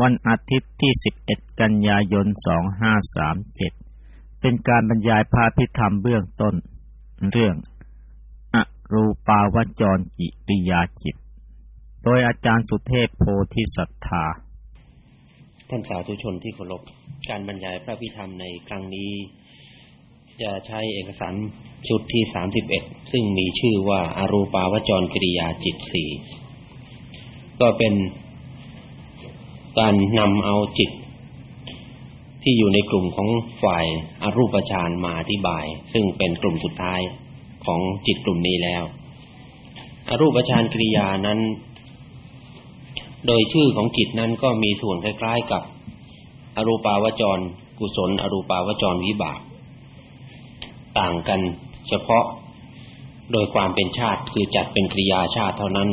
วันอาทิตย์ที่ 11 กันยายน 2537 เป็นการบรรยายภาพิธรรมเบื้องต้น เรื่อง อรูปาวจรกิริยาจิต โดยอาจารย์สุเทพโพธิสัทธา ท่านสาธุชนที่เคารพ การบรรยายพระพิธรรมในครั้งนี้ จะใช้เอกสารชุดที่ 31 ซึ่งมีชื่อว่าอารูปาวจรกิริยาจิตสี่ก็เป็น การนำเอาจิต ที่อยู่ในกลุ่มของฝ่ายอรูปฌานมาอธิบาย ซึ่งเป็นกลุ่มสุดท้ายของจิตกลุ่มนี้แล้ว อรูปฌานกิริยานั้น โดยชื่อของจิตนั้นก็มีส่วนคล้ายๆ กับ อรูปาวจร กุศล อรูปาวจรวิบาก ต่างกันเฉพาะโดยความเป็นชาติคือจัดเป็นกิริยาชาติเท่านั้น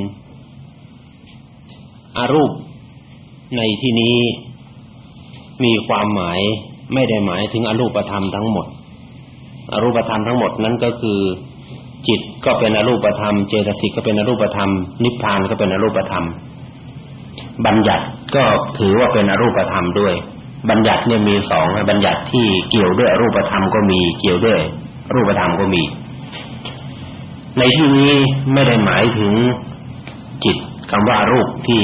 อรูป ในที่นี้มีความหมายไม่ได้หมายถึงอรูปธรรมทั้งหมด อรูปธรรมทั้งหมดนั้นก็คือจิตก็เป็นอรูปธรรม เจตสิกก็เป็นอรูปธรรม นิพพานก็เป็นอรูปธรรม บัญญัติก็ถือว่าเป็นอรูปธรรมด้วย บัญญัติเนี่ยมีสองบัญญัติที่เกี่ยวด้วยอรูปธรรมก็มีเกี่ยวด้วย รูปธรรมก็มี ในที่นี้ไม่ได้หมายถึงจิตคำว่ารูปที่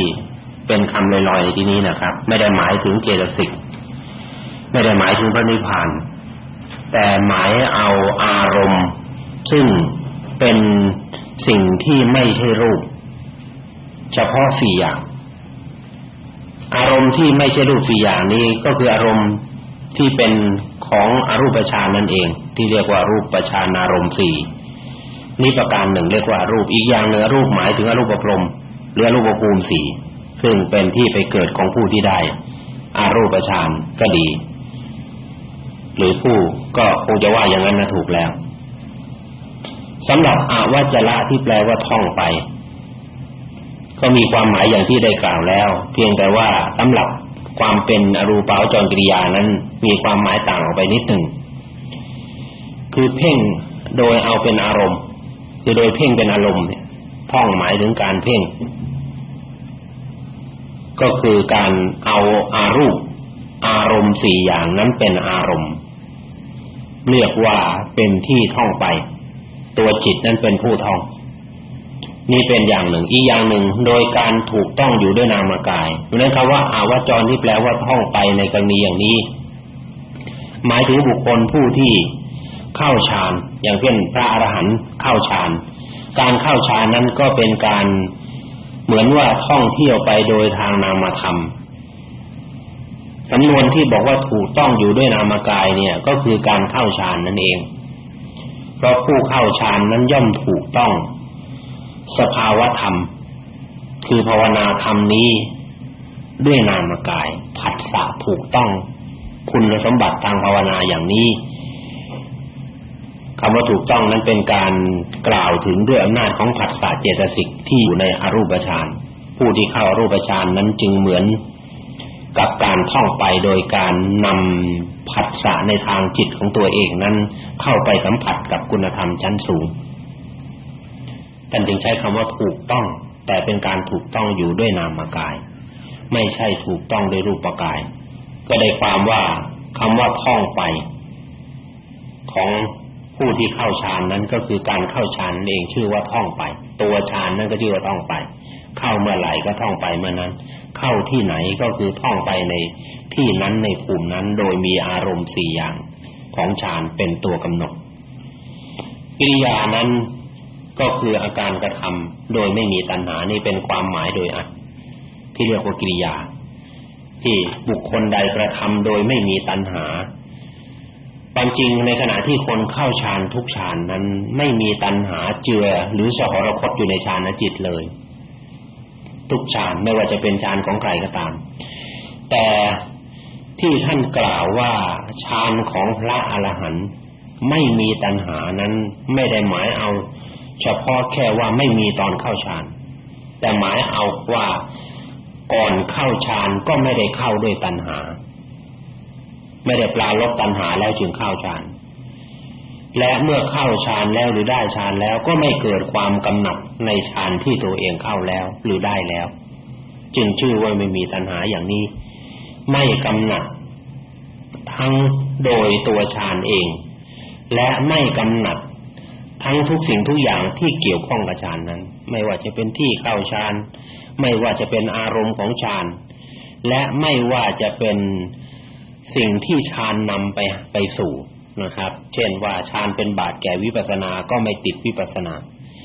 เป็นคำลอยๆที่นี้นะครับ ไม่ได้หมายถึงเจตสิกไม่ได้หมายถึงพระนิพพาน แต่หมายเอาอารมณ์ ซึ่งเป็นสิ่งที่ไม่ใช่รูป เฉพาะสี่อย่าง อารมณ์ที่ไม่ใช่รูปสี่อย่างนี้ก็คืออารมณ์ที่เป็นของอรูปฌานนั่นเอง ที่เรียกว่ารูปฌานารมณ์สี่นี่ประการหนึ่งเรียกว่ารูปอีกอย่างหนึ่งรูปหมายถึงอรูปพรมหรืออรูปภูมิสี่ ซึ่งเป็นที่ไปเกิดของผู้ที่ได้อารูปฌานก็ดี หรือผู้ก็คงจะว่าอย่างนั้นนะถูกแล้วสำหรับอาวัจระที่แปลว่าท่องไป ก็มีความหมายอย่างที่ได้กล่าวแล้ว เพียงแต่ว่าสำหรับความเป็นอรูปาวจรกิริยานั้นมีความหมายต่างออกไปนิดหนึ่งคือเพ่งโดยเอาเป็นอารมณ์ คือโดยเพ่งเป็นอารมณ์เนี่ยท่องหมายถึงการเพ่ง ก็คือการเอาอารูปอารมณ์สี่อย่างนั้นเป็นอารมณ์ เรียกว่าเป็นที่ท่องไป ตัวจิตนั้นเป็นผู้ท่อง นี่เป็นอย่างหนึ่ง อีกอย่างหนึ่งโดยการถูกต้องอยู่ด้วยนามกายเพราะนั้นคำว่าอาวจรที่แปลว่าท่องไปในกรณีอย่างนี้ หมายถึงบุคคลผู้ที่เข้าฌานอย่างเช่นพระอรหันต์เข้าฌานการเข้าฌานนั้นก็เป็นการ เหมือนว่าท่องเที่ยวไปโดยทางนามธรรมสำนวนที่บอกว่าถูกต้องอยู่ด้วยนามกายเนี่ยก็คือการเข้าฌานนั่นเอง เพราะผู้เข้าฌานนั้นย่อมถูกต้อง สภาวธรรม คือภาวนาธรรมนี้ด้วยนามกายผัสสะถูกต้อง คุณสมบัติทางภาวนาอย่างนี้ คำว่าถูกต้องนั้นเป็นการกล่าวถึงด้วยอำนาจของผัสสะเจตสิกที่อยู่ในอรูปฌานผู้ที่เข้าอรูปฌานนั้นจึงเหมือนกับการท่องไปโดยการนำผัสสะในทางจิตของตัวเองนั้นเข้าไปสัมผัสกับคุณธรรมชั้นสูงท่านจึงใช้คำว่าถูกต้อง แต่เป็นการถูกต้องอยู่ด้วยนามกาย ไม่ใช่ถูกต้องด้วยรูปกาย ก็ได้ความว่าคำว่าท่องไป ของ ผู้ที่เข้าฌานนั้นก็คือการเข้าฌานเองชื่อว่าท่องไป ตัวฌานนั่นก็ชื่อว่าท่องไป เข้าเมื่อไหร่ก็ท่องไปเมื่อนั้น เข้าที่ไหนก็คือท่องไปในที่นั้นในภูมินั้นโดยมีอารมณ์สี่อย่างของฌานเป็นตัวกำหนดกิริยานั้นก็คืออาการกระทำโดยไม่มีตัณหานี่เป็นความหมายโดยอัดที่เรียกว่ากิริยา ที่บุคคลใดกระทำโดยไม่มีตัณหา ความจริงในขณะที่คนเข้าฌานทุกฌานนั้นไม่มีตัณหาเจือหรือสหรคตอยู่ในฌานจิตเลย ทุกฌานไม่ว่าจะเป็นฌานของใครก็ตาม แต่ที่ท่านกล่าวว่าฌานของพระอรหันต์ไม่มีตัณหานั้นไม่ได้หมายเอา เฉพาะแค่ว่าไม่มีตอนเข้าฌานแต่หมายเอาว่าก่อนเข้าฌานก็ไม่ได้เข้าด้วยตัณหา ไม่ได้ปลาลบตัณหาแล้วจึงเข้าฌานและเมื่อเข้าฌานแล้วหรือได้ฌานแล้วก็ไม่เกิดความกำหนัดในฌานที่ตัวเองเข้าแล้วหรือได้แล้ว จึงชื่อว่าไม่มีตัณหาอย่างนี้ ไม่กำหนัดทั้งโดยตัวฌานเอง และไม่กำหนัดทั้งทุกสิ่งทุกอย่างที่เกี่ยวข้องกับฌานนั้น ไม่ว่าจะเป็นที่เข้าฌานไม่ว่าจะเป็นอารมณ์ของฌานและไม่ว่าจะเป็น สิ่งที่ฌานนำไปไปสู่นะครับ เช่นว่าฌานเป็นบาตแก่วิปัสสนาก็ไม่ติดวิปัสสนา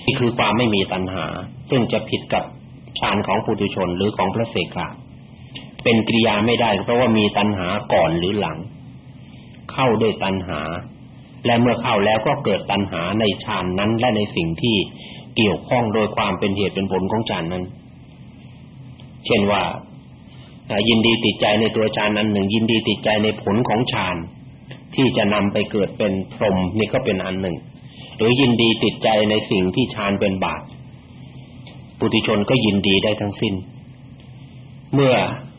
นี่คือความไม่มีตัณหา ซึ่งจะผิดกับฌานของปุถุชนหรือของพระเสกะเป็นกิริยาไม่ได้ เพราะว่ามีตัณหาก่อนหรือหลัง เข้าด้วยตัณหา และเมื่อเข้าแล้วก็เกิดตัณหาในฌานนั้น และในสิ่งที่เกี่ยวข้องโดยความเป็นเหตุเป็นผลของฌานนั้น เช่นว่า ยินดีติดใจในตัวฌานนั้นหนึ่ง ยินดีติดใจในผลของฌานที่จะนำไปเกิดเป็นพรหมนี่ก็เป็นอันหนึ่ง หรือยินดีติดใจในสิ่งที่ฌานเป็นบาปปุถุชนก็ยินดีได้ทั้งสิ้น เมื่อ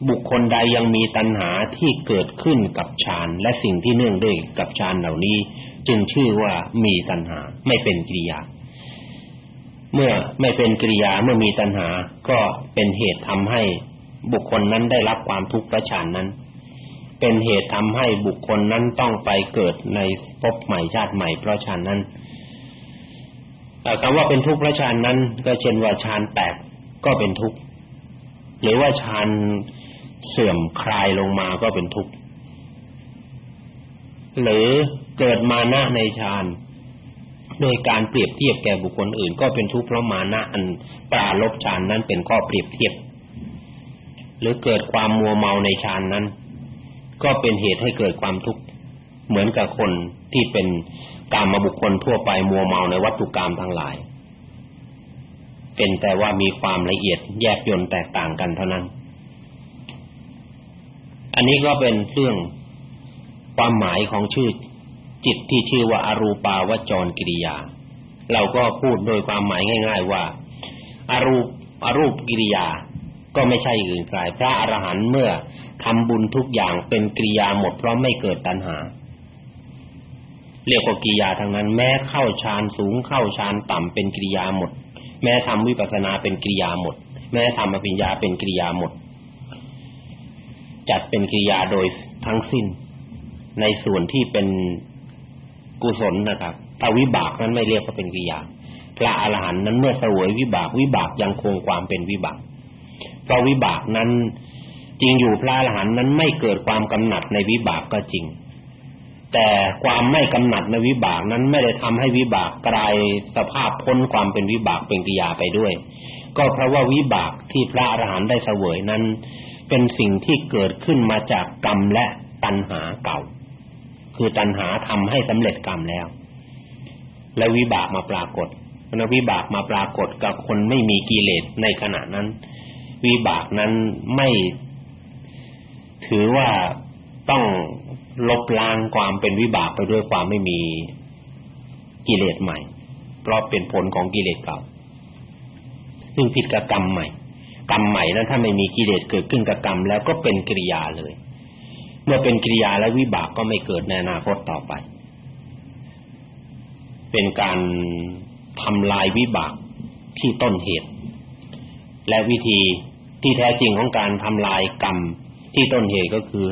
บุคคลใดยังมีตัณหาที่เกิดขึ้นกับฌานและสิ่งที่เนื่องด้วยกับฌานเหล่านี้ จึงชื่อว่ามีตัณหาไม่เป็นกิริยา เมื่อไม่เป็นกิริยาเมื่อมีตัณหาก็เป็นเหตุทำให้ บุคคลนั้นได้รับความทุกข์เพระฌานนั้น เป็นเหตุทำให้บุคคลนั้นต้องไปเกิดในภพใหม่ชาติใหม่เพราะฌานนั้นแต่คำว่าเป็นทุกข์เพราะฌานนั้น ก็เช่นว่าฌานแตกก็เป็นทุกข์หรือว่าฌานเสื่อมคลายลงมาก็เป็นทุกข์หรือเกิดมานะในฌานโดยการเปรียบเทียบแก่บุคคลอื่น ก็เป็นทุกข์เพราะมานะอันปราลบฌานนั้นเป็นข้อเปรียบเทียบ หรือเกิดความมัวเมาในฌานนั้น ก็เป็นเหตุให้เกิดความทุกข์เหมือนกับคนที่เป็นกามบุคคลทั่วไปมัวเมาในวัตถุกรรมทั้งหลาย เป็นแต่ว่ามีความละเอียดแยกยนแตกต่างกันเท่านั้น อันนี้ก็เป็นเรื่องความหมายของชื่อจิตที่ชื่อว่าอารูปาวจรกิริยา เราก็พูดโดยความหมายง่าย ๆ ว่าอารูปอรูปกิริยา ก็ไม่ใช่อื่นไกลพระอรหันต์เมื่อทำบุญทุกอย่างเป็นกิริยาหมดเพราะไม่เกิดตัณหา เรียกว่ากิริยาทั้งนั้น แม้เข้าฌานสูงเข้าฌานต่ำเป็นกิริยาหมด แม้ทำวิปัสสนาเป็นกิริยาหมด แม้ทำอภิญญาเป็นกิริยาหมด จัดเป็นกิริยาโดยทั้งสิ้น ในส่วนที่เป็นกุศลนะครับถ้าวิบากนั้นไม่เรียกว่าเป็นกิริยาพระอรหันต์นั้นเมื่อเสวยวิบากวิบากยังคงความเป็นวิบาก เพราะวิบากนั้นจริงอยู่พระอรหันต์นั้นไม่เกิดความกำหนัดในวิบากก็จริง แต่ความไม่กำหนัดในวิบากนั้นไม่ได้ทำให้วิบากกลายสภาพพ้นความเป็นวิบากเป็นกิยาไปด้วย ก็เพราะว่าวิบากที่พระอรหันต์ได้เสวยนั้น เป็นสิ่งที่เกิดขึ้นมาจากกรรมและตัณหาเก่า คือตัณหาทำให้สำเร็จกรรมแล้ว และวิบากมาปรากฏเพราะวิบากมาปรากฏกับคนไม่มีกิเลสในขณะนั้น วิบากนั้นไม่ ถือว่าต้องลบล้างความเป็นวิบากไปด้วยความไม่มีกิเลสใหม่ เพราะเป็นผลของกิเลสเก่า ซึ่งผิดกับกรรมใหม่ กรรมใหม่นั้นถ้าไม่มีกิเลสเกิดขึ้นกับกรรมแล้วก็เป็นกิริยาเลย เมื่อเป็นกิริยาแล้ววิบากก็ไม่เกิดในอนาคตต่อไป เป็นการทำลายวิบากที่ต้นเหตุ และวิธี ที่แท้จริงของการทำลายกรรมที่ต้นเหตุก็คือ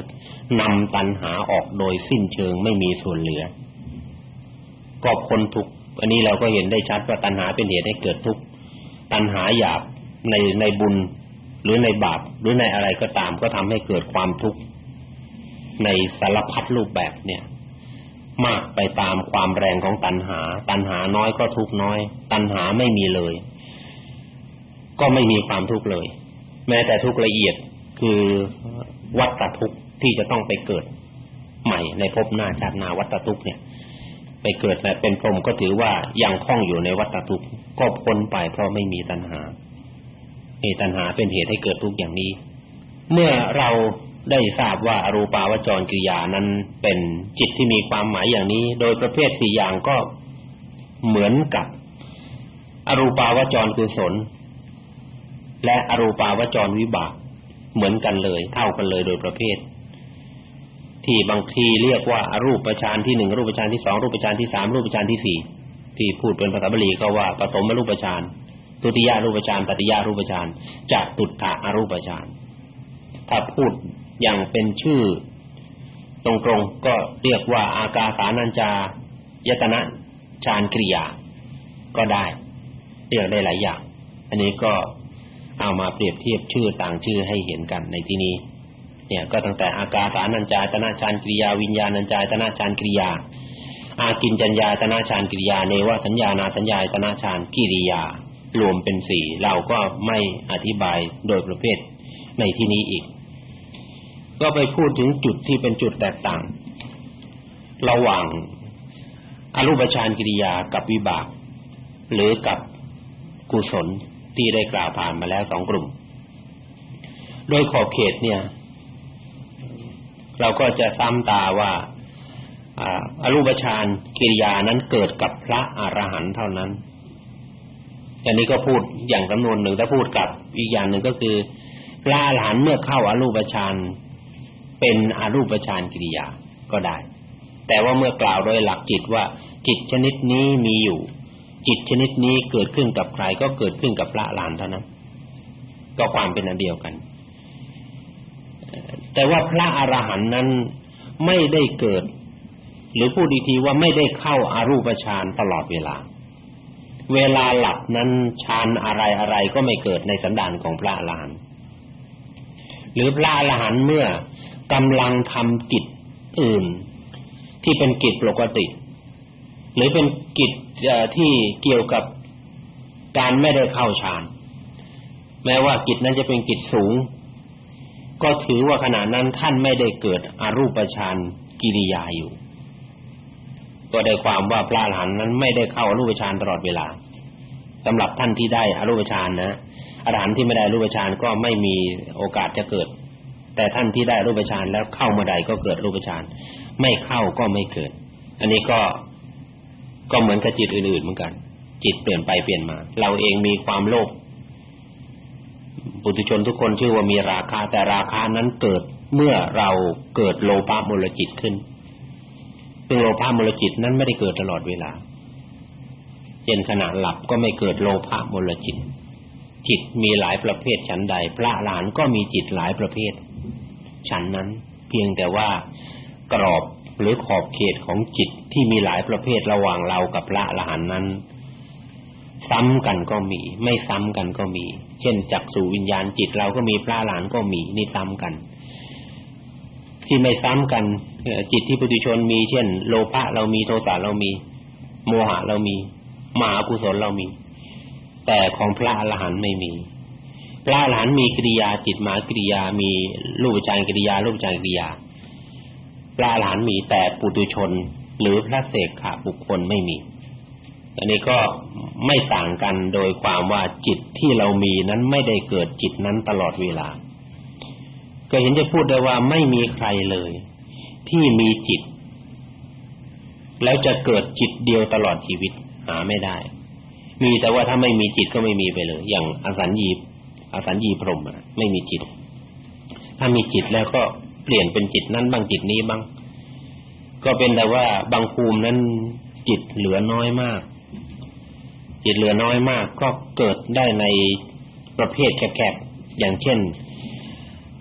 นำตัณหาออกโดยสิ้นเชิงไม่มีส่วนเหลือ ก็พ้นทุกข์อันนี้เราก็เห็นได้ชัดว่าตัณหาเป็นเหตุให้เกิดทุกข์ตัณหาหยาบในในบุญหรือในบาปหรือในอะไรก็ตาม ก็ทำให้เกิดความทุกข์ในสารพัดรูปแบบเนี่ย มากไปตามความแรงของตัณหา ตัณหาน้อยก็ทุกน้อย ตัณหาไม่มีเลย ก็ไม่มีความทุกข์เลย แม้แต่ทุกละเอียดคือวัฏทุกข์ที่จะต้องไปเกิดใหม่ในภพหน้าชาติหน้าวัฏทุกข์เนี่ย ไปเกิดเป็นพรหมก็ถือว่ายังคล้องอยู่ในวัฏทุกข์ก็พ้นไปเพราะไม่มีตัณหามีตัณหาเป็นเหตุให้เกิดทุกข์อย่างนี้ เมื่อเราได้ทราบว่าอรูปาวจรกิริยานั้นเป็นจิตที่มีความหมายอย่างนี้ โดยประเภทสี่อย่างก็เหมือนกับ อรูปาวจรกุศล และอรูปาวจรวิบากเหมือนกันเลย เท่ากันเลยโดยประเภท ที่บางทีเรียกว่าอรูปฌานที่หนึ่งรูปฌานที่สองรูปฌานที่สามรูปฌานที่สี่ที่พูดเป็นภาษาบาลีก็ว่าปฐมรูปฌานตุติยารูปฌานตติยารูปฌานจากตุตถะอรูปฌานถ้าพูดอย่างเป็นชื่อ ตรงๆก็เรียกว่า อากาสานัญจายตนะฌานกริยา ก็ได้เรียกได้หลายอย่าง อันนี้ก็ เอามาเปรียบเทียบชื่อต่างชื่อให้เห็นกันในที่นี้ เนี่ยก็ตั้งแต่อากาสานัญจายตนะฌานกริยาวิญญาณัญจายตนะฌานกริยา อากินจัญญาตนะฌานกริยาเนวสัญญานาสัญญาตนะฌานกิริยารวมเป็นสี่เราก็ไม่อธิบายโดยประเภทในที่นี้อีก ก็ไปพูดถึงจุดที่เป็นจุดแตกต่าง ระหว่างอรูปฌานกิริยากับวิบาก หรือกับกุศล ที่ได้กล่าวผ่านมาแล้วสองกลุ่ม โดยขอบเขตเนี่ย เราก็จะซ้ำตาว่าอรูปฌานกิริยานั้นเกิดกับพระอรหันต์เท่านั้นอันนี้ก็พูดอย่างจำนวนหนึ่งถ้าพูดกับอีกอย่างหนึ่งก็คือพระอรหันต์เมื่อเข้าอรูปฌานเป็นอรูปฌานกิริยาก็ได้ แต่ว่าเมื่อกล่าวโดยหลักจิตว่าจิตชนิดนี้มีอยู่ จิตชนิดนี้เกิดขึ้นกับใครก็เกิดขึ้นกับพระอรหันเท่านั้นก็ความเป็นอันเดียวกัน แต่ว่าพระอรหันต์นั้นไม่ได้เกิด หรือพูดดีทีว่าไม่ได้เข้าอารูปฌานตลอดเวลา เวลาหลับนั้นฌานอะไรอะไรก็ไม่เกิดในสันดานของพระอรหันต์หรือพระอรหันต์เมื่อกำลังทำกิจอื่น ที่เป็นกิจปกติ หรือเป็นกิจที่เกี่ยวกับการไม่ได้เข้าฌาน แม้ว่ากิจนั้นจะเป็นกิจสูง ก็ถือว่าขณะนั้นท่านไม่ได้เกิดอรูปฌานกิริยาอยู่ ก็ได้ความว่าพระอรหันต์นั้นไม่ได้เข้าอรูปฌานตลอดเวลาสำหรับท่านที่ได้อรูปฌานนะอรหันต์ที่ไม่ได้อรูปฌานก็ไม่มีโอกาสจะเกิด แต่ท่านที่ได้อรูปฌานแล้วเข้ามื่อใดก็เกิดอรูปฌานไม่เข้าก็ไม่เกิด อันนี้ก็ ก็เหมือนกับจิตอื่นๆเหมือนกัน จิตเปลี่ยนไปเปลี่ยนมา เราเองมีความโลภปุถุชนทุกคนชื่อว่ามีราคา แต่ราคานั้นเกิดเมื่อเราเกิดโลภะมูลจิตขึ้นซึ่งโลภะมูลจิตนั้นไม่ได้เกิดตลอดเวลาเช่นขณะหลับก็ไม่เกิดโลภะมูลจิต จิตมีหลายประเภทฉันใด พระหลานก็มีจิตหลายประเภทฉันนั้น เพียงแต่ว่ากรอบ หรือขอบเขตของจิตที่มีหลายประเภทระหว่างเรากับพระอรหันต์นั้น ซ้ำกันก็มี ไม่ซ้ำกันก็มี เช่นจักสูวิญญาณจิตเราก็มีพระหลานก็มีนี่ซ้ำกัน ที่ไม่ซ้ำกันจิตที่ปุถุชนมี เช่น โลภะเรามีโทสะเรามี โมหะเรามีมากุศลเรามี แต่ของพระอรหันต์ไม่มีพระอรหันต์มีกิริยาจิตมากิริยามีรูปฌานกิริยารูปฌานกิริยา พระอรหันมีแต่ปุถุชน หรือพระเสกขะบุคคลไม่มี อันนี้ก็ไม่ต่างกันโดยความว่าจิตที่เรามีนั้นไม่ได้เกิดจิตนั้นตลอดเวลา ก็เห็นจะพูดได้ว่าไม่มีใครเลย ที่มีจิต แล้วจะเกิดจิตเดียวตลอดชีวิตหาไม่ได้ มีแต่ว่าถ้าไม่มีจิตก็ไม่มีไปเลย อย่างอสัญญีอสัญญีพรหมไม่มีจิต ถ้ามีจิตแล้วก็ ปลี่ยนเป็นจิตนั้นบ้างจิตนี้บ้างก็เป็นแต่ว่าบางภูมินั้นจิตเหลือน้อยมาก จิตเหลือน้อยมาก ก็เกิดได้ในประเภทแคบๆอย่างเช่น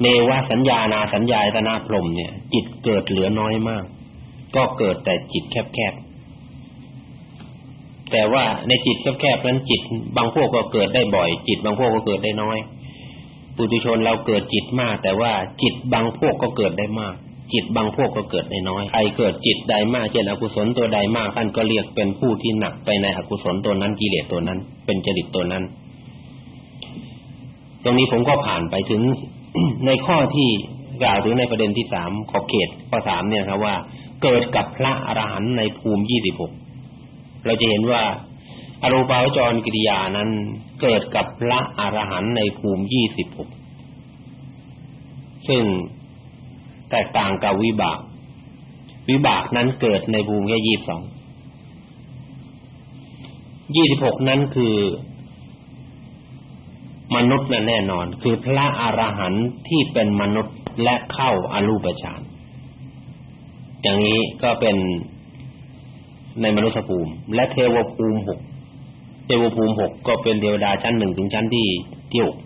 เนวสัญญานาสัญญาตนาพรมเนี่ย จิตเกิดเหลือน้อยมาก ก็เกิดแต่จิตแคบๆแต่ว่าในจิตแคบๆนั้นจิต บางพวกก็เกิดได้บ่อย จิตบางพวกก็เกิดได้น้อย ปุถุชนเราเกิดจิตมาก แต่ว่าจิตบางพวกก็เกิดได้มาก จิตบางพวกก็เกิดได้น้อยใครเกิดจิตใดมากเช่นอกุศลตัวใดมากท่านก็เรียกเป็นผู้ที่หนักไปในอกุศลตัวนั้นกิเลสตัวนั้น เป็นจริตตัวนั้น ตรงนี้ผมก็ผ่านไปถึงในข้อที่กล่าวถึงในประเด็นที่สามขอบเขตข้อสามเนี่ยครับว่า เกิดกับพระอรหันต์ในภูมิยี่สิบหกเราจะเห็นว่าอรูปาวจรกิริยานั้น เกิดกับพระอรหันต์ในภูมิยี่สิบหกซึ่งแตกต่างกับวิบาก วิบากนั้นเกิดในภูมิแค่ยี่สิบสองยี่สิบหกนั้นคือ มนุษย์น่ะแน่นอน คือพระอรหันต์ที่เป็นมนุษย์และเข้าอรูปฌานอย่างนี้ก็เป็นในมนุษยภูมิ และเทวภูมิหก เทวภูมิหกก็เป็นเทวดาชั้นหนึ่งถึงชั้นที่ที่หก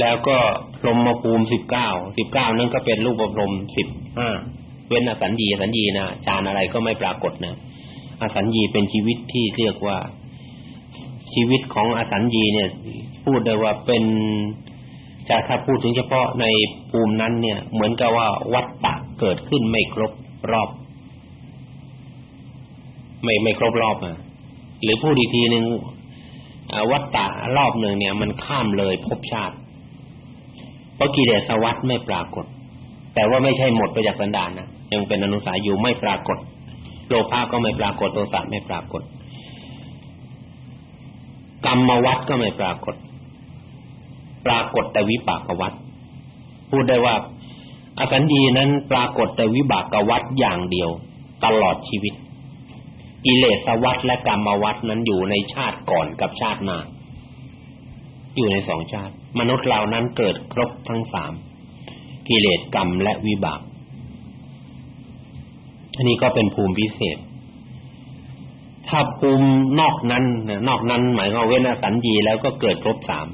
แล้วก็พรหมภูมิสิบเก้าสิบเก้านั่นก็เป็นรูปพรหมสิบห้าเว้นอสัญญีสัญญีนะฌานอะไรก็ไม่ปรากฏนะอสัญญีเป็นชีวิตที่เรียกว่าชีวิตของอสัญญีเนี่ย พูดได้ว่าเป็นจะถ้าพูดถึงเฉพาะในภูมินั้นเนี่ย เหมือนกับว่าวัฏฏะเกิดขึ้นไม่ครบรอบ ไม่ไม่ครบรอบอะ หรือพูดอีกทีหนึ่งวัฏฏะรอบหนึ่งเนี่ย มันข้ามเลยภพชาติเพราะกิเลสวัฏไม่ปรากฏ แต่ว่าไม่ใช่หมดไปจากสันดานนะยังเป็นอนุสัยอยู่ไม่ปรากฏ โลภะก็ไม่ปรากฏโทสะไม่ปรากฏ กรรมวัฏก็ไม่ปรากฏ ปรากฏแต่วิปากวัฏพูดได้ว่าอสัญญีนั้นปรากฏแต่วิบากวัฏอย่างเดียว ตลอดชีวิต กิเลสวัฏและกรรมวัฏนั้นอยู่ในชาติก่อนกับชาติหน้าอยู่ในสองชาติ มนุษย์เหล่านั้นเกิดครบทั้งสามกิเลสกรรมและวิบากอันนี้ก็เป็นภูมิพิเศษ ถ้าภูมินอกนั้นนอกนั้นหมายความเว้นอสัญญีแล้วก็เกิดครบสาม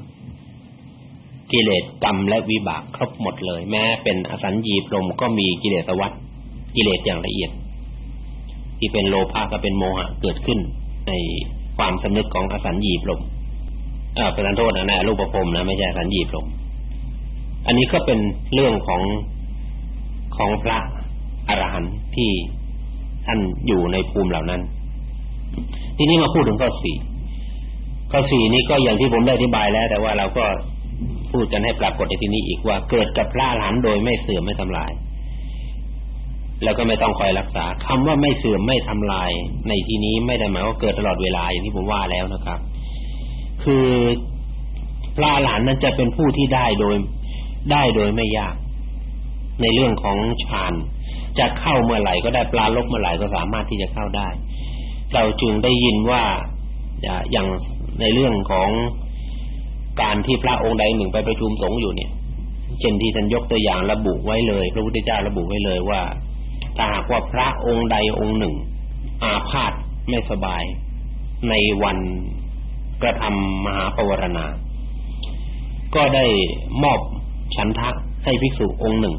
กิเลสกรรมและวิบากครบหมดเลย แม้เป็นอสัญญีพรหมก็มีกิเลสวัฏกิเลสอย่างละเอียด ที่เป็นโลภะก็เป็นโมหะเกิดขึ้นในความสำนึกของอสัญญีพรหมอ่าเป็นโทษนะนะรูปภพนะไม่ใช่อสัญญีพรหมอันนี้ก็เป็นเรื่องของของพระอรหันต์ที่ท่านอยู่ในภูมิเหล่านั้น ทีนี้มาพูดถึงข้อสี่ข้อสี่นี้ก็อย่างที่ผมได้อธิบายแล้ว แต่ว่าเราก็พูดกันให้ปรากฏในที่นี้อีกว่าเกิดกับพระอรหันต์โดยไม่เสื่อมไม่ทำลาย แล้วก็ไม่ต้องคอยรักษาคำว่าไม่เสื่อมไม่ทำลาย ในที่นี้ไม่ได้หมายว่าเกิดตลอดเวลาอย่างที่ผมว่าแล้วนะครับ คือพระหลานนั้นจะเป็นผู้ที่ได้โดยได้โดยไม่ยาก ในเรื่องของฌานจะเข้าเมื่อไหร่ก็ได้ปลาลบเมื่อไหร่ก็สามารถที่จะเข้าได้ เราจึงได้ยินว่าอย่างในเรื่องของการที่พระองค์ใดหนึ่งไปประชุมสงฆ์อยู่เนี่ย เช่นที่ท่านยกตัวอย่างระบุไว้เลย พระพุทธเจ้าระบุไว้เลยว่า ถ้าหากว่าพระองค์ใดองค์หนึ่ง อาพาธไม่สบาย ในวันกระทำมหาปวารณา ก็ได้มอบฉันทะให้ภิกษุองค์หนึ่ง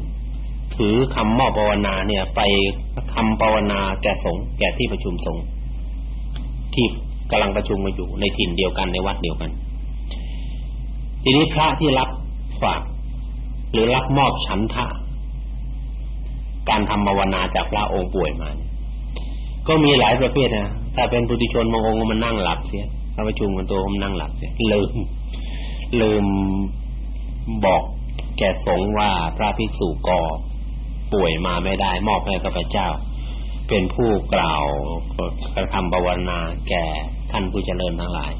ถือคำมอบภาวนาเนี่ย ไปทำภาวนาแก่สงฆ์แก่ที่ประชุมสงฆ์ที่กำลังประชุมมาอยู่ในถิ่นเดียวกันในวัดเดียวกัน ทีนี้พระที่รับฝากหรือรับมอบฉันทะ การทำภาวนาจากพระองค์ป่วยมาก็มีหลายประเภทนะถ้าเป็นปุถุชนบางองค์มันนั่งหลับเสียถ้าประชุมกันตัวมันนั่งหลับเสียลืมลืมบอกแก่สงฆ์ว่าพระภิกษุกอป่วยมาไม่ได้ มอบให้กับพระเจ้า เป็นผู้กล่าวกระทำภาวนาแก่ท่านผู้เจริญทั้งหลาย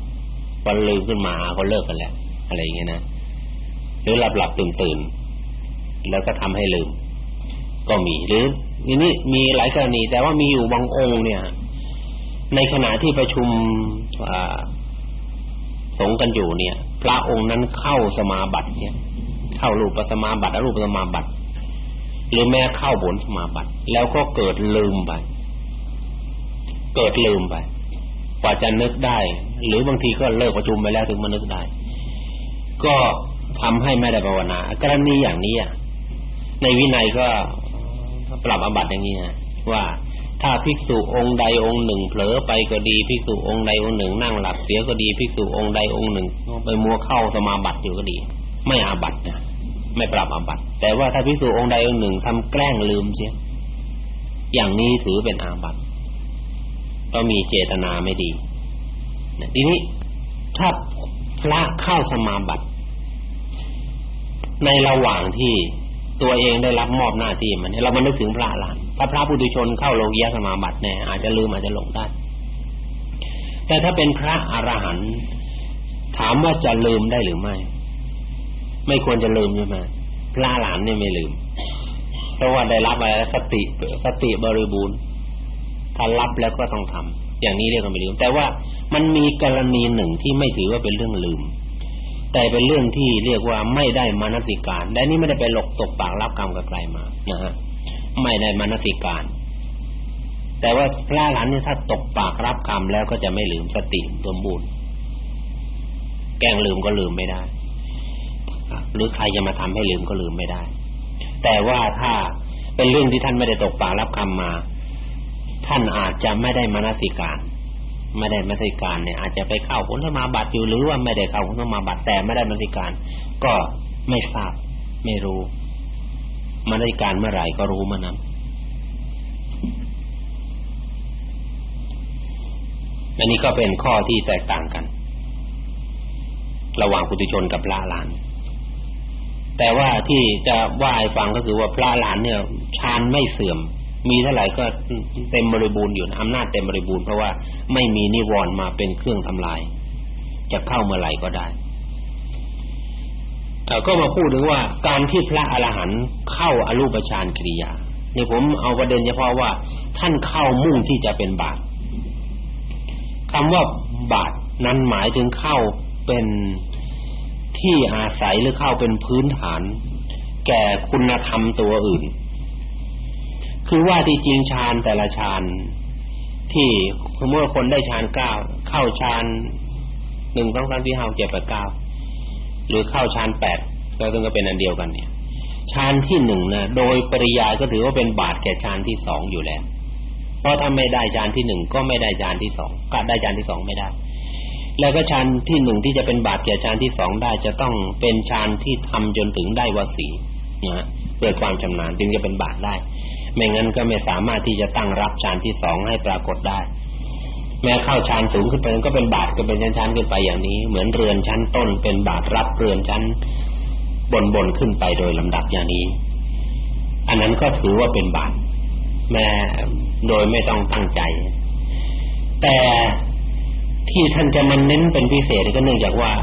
วันลืมขึ้นมาก็เลิกกันแล้วอะไรอย่างเงี้ยนะหรือหลับหลับตื่นตื่นแล้วก็ทำให้ลืม ก็มีหรือทีนี้มีหลายกรณี แต่ว่ามีอยู่บางองค์เนี่ย ในขณะที่ประชุมสงกันอยู่เนี่ย พระองค์นั้นเข้าสมาบัติเนี่ย เข้ารูปสมาบัติรูปสมาบัติหรือแม้เข้าบนสมาบัติแล้วก็เกิดลืมไป เกิดลืมไปกว่าจะนึกได้ หรือบางทีก็เลิกประชุมไปแล้วถึงมานึกได้ ก็ทำให้ไม่ได้ภาวนา กรณีอย่างนี้ในวินัยก็ ปรับอาบัติอย่างนี้นะว่าถ้าภิกษุองค์ใดองค์หนึ่งเผลอไปก็ดีภิกษุองค์ใดองค์หนึ่งนั่งหลับเสียก็ดีภิกษุองค์ใดองค์หนึ่งไปมัวเข้าสมาบัติอยู่ก็ดี ไม่อาบัตินะไม่ปรับอาบัติ แต่ว่าถ้าภิกษุองค์ใดองค์หนึ่งทำแกล้งลืมเสียอย่างนี้ถือเป็นอาบัติก็มีเจตนาไม่ดีทีนี้ถ้าพระเข้าสมาบัติ ในระหว่างที่ ตัวเองได้รับมอบหน้าที่มันเรามานึกถึงพระลานถ้าพระปุถุชนเข้าโลกียสมาบัติเนี่ยอาจจะลืมอาจจะหลงได้ แต่ถ้าเป็นพระอรหันต์ถามว่าจะลืมได้หรือไม่ ไม่ควรจะลืมใช่ไหมพระหลานเนี่ยไม่ลืม เพราะว่าได้รับอะไรสติสติบริบูรณ์ถ้ารับแล้วก็ต้องทำอย่างนี้เรียกว่าไม่ลืม แต่ว่ามันมีกรณีหนึ่งที่ไม่ถือว่าเป็นเรื่องลืม แต่เป็นเรื่องที่เรียกว่าไม่ได้มานสิการและนี่ไม่ได้ไปหลกตกปากรับกรรมกับใครมานะฮะไม่ได้มานสิการ แต่ว่าพระหลานนี่ถ้าตกปากรับกรรมแล้วก็จะไม่ลืมสติสมบูรณ์แกล้งลืมก็ลืมไม่ได้หรือใครจะมาทำให้ลืมก็ลืมไม่ได้ แต่ว่าถ้าเป็นเรื่องที่ท่านไม่ได้ตกปากรับคำมา ท่านอาจจะไม่ได้มนสิการ ไม่ได้มนสิการเนี่ยอาจจะไปเข้าผลสมาบัติอยู่หรือว่าไม่ได้เข้าผลสมาบัติแต่ไม่ได้มนสิการ ก็ไม่ทราบไม่รู้มนสิการเมื่อไหร่ก็รู้มื่อนั้นอันนี้ก็เป็นข้อที่แตกต่างกัน ระหว่างปุถุชนกับพระหลาน แต่ว่าที่จะว่าให้ฟังก็คือว่าพระหลานเนี่ยฌานไม่เสื่อม มีเท่าไหร่ก็เต็มบริบูรณ์อยู่อำนาจเต็มบริบูรณ์เพราะว่าไม่มีนิวรณ์มาเป็นเครื่องทำลาย จะเข้าเมื่อไหร่ก็ได้ก็มาพูดถึงว่าการที่พระอรหันต์เข้าอรูปฌานกิริยานี่ผมเอาประเด็นเฉพาะว่า ท่านเข้ามุ่งที่จะเป็นบาตคำว่าบาตนั้นหมายถึงเข้าเป็นที่อาศัยหรือเข้าเป็นพื้นฐาน แก่คุณธรรมตัวอื่น คือว่าที่จริงฌานแต่ละฌานที่เมื่อคนได้ฌานเก้าเข้าฌานหนึ่งสองสามสี่ห้าเจ็ดแปดเก้าหรือเข้าฌานแปดก็ต้องก็เป็นอันเดียวกันเนี่ยฌานที่หนึ่งนะโดยปริยายก็ถือว่าเป็นบาทแก่ฌานที่สองอยู่แล้วเพราะถ้าไม่ได้ฌานที่หนึ่งก็ไม่ได้ฌานที่สองก็ได้ฌานที่สองไม่ได้ แล้วก็ฌานที่หนึ่งที่จะเป็นบาทแก่ฌานที่สองได้จะต้องเป็นฌานที่ทำจนถึงได้วสีนะเพื่อความชำนาญจึงจะเป็นบาทได้ ไม่งั้นก็ไม่สามารถที่จะตั้งรับฌานที่สองให้ปรากฏได้ แม้เข้าฌานสูงขึ้นไปก็เป็นบาทก็เป็นชั้นๆขึ้นไปอย่างนี้ เหมือนเรือนชั้นต้น เป็นบาทรับเรือนชั้นบนบนขึ้นไปโดยลำดับอย่างนี้ อันนั้นก็ถือว่าเป็นบาตแม้โดยไม่ต้องตั้งใจ แต่ที่ท่านจะมาเน้นเป็นพิเศษก็เนื่องจากว่า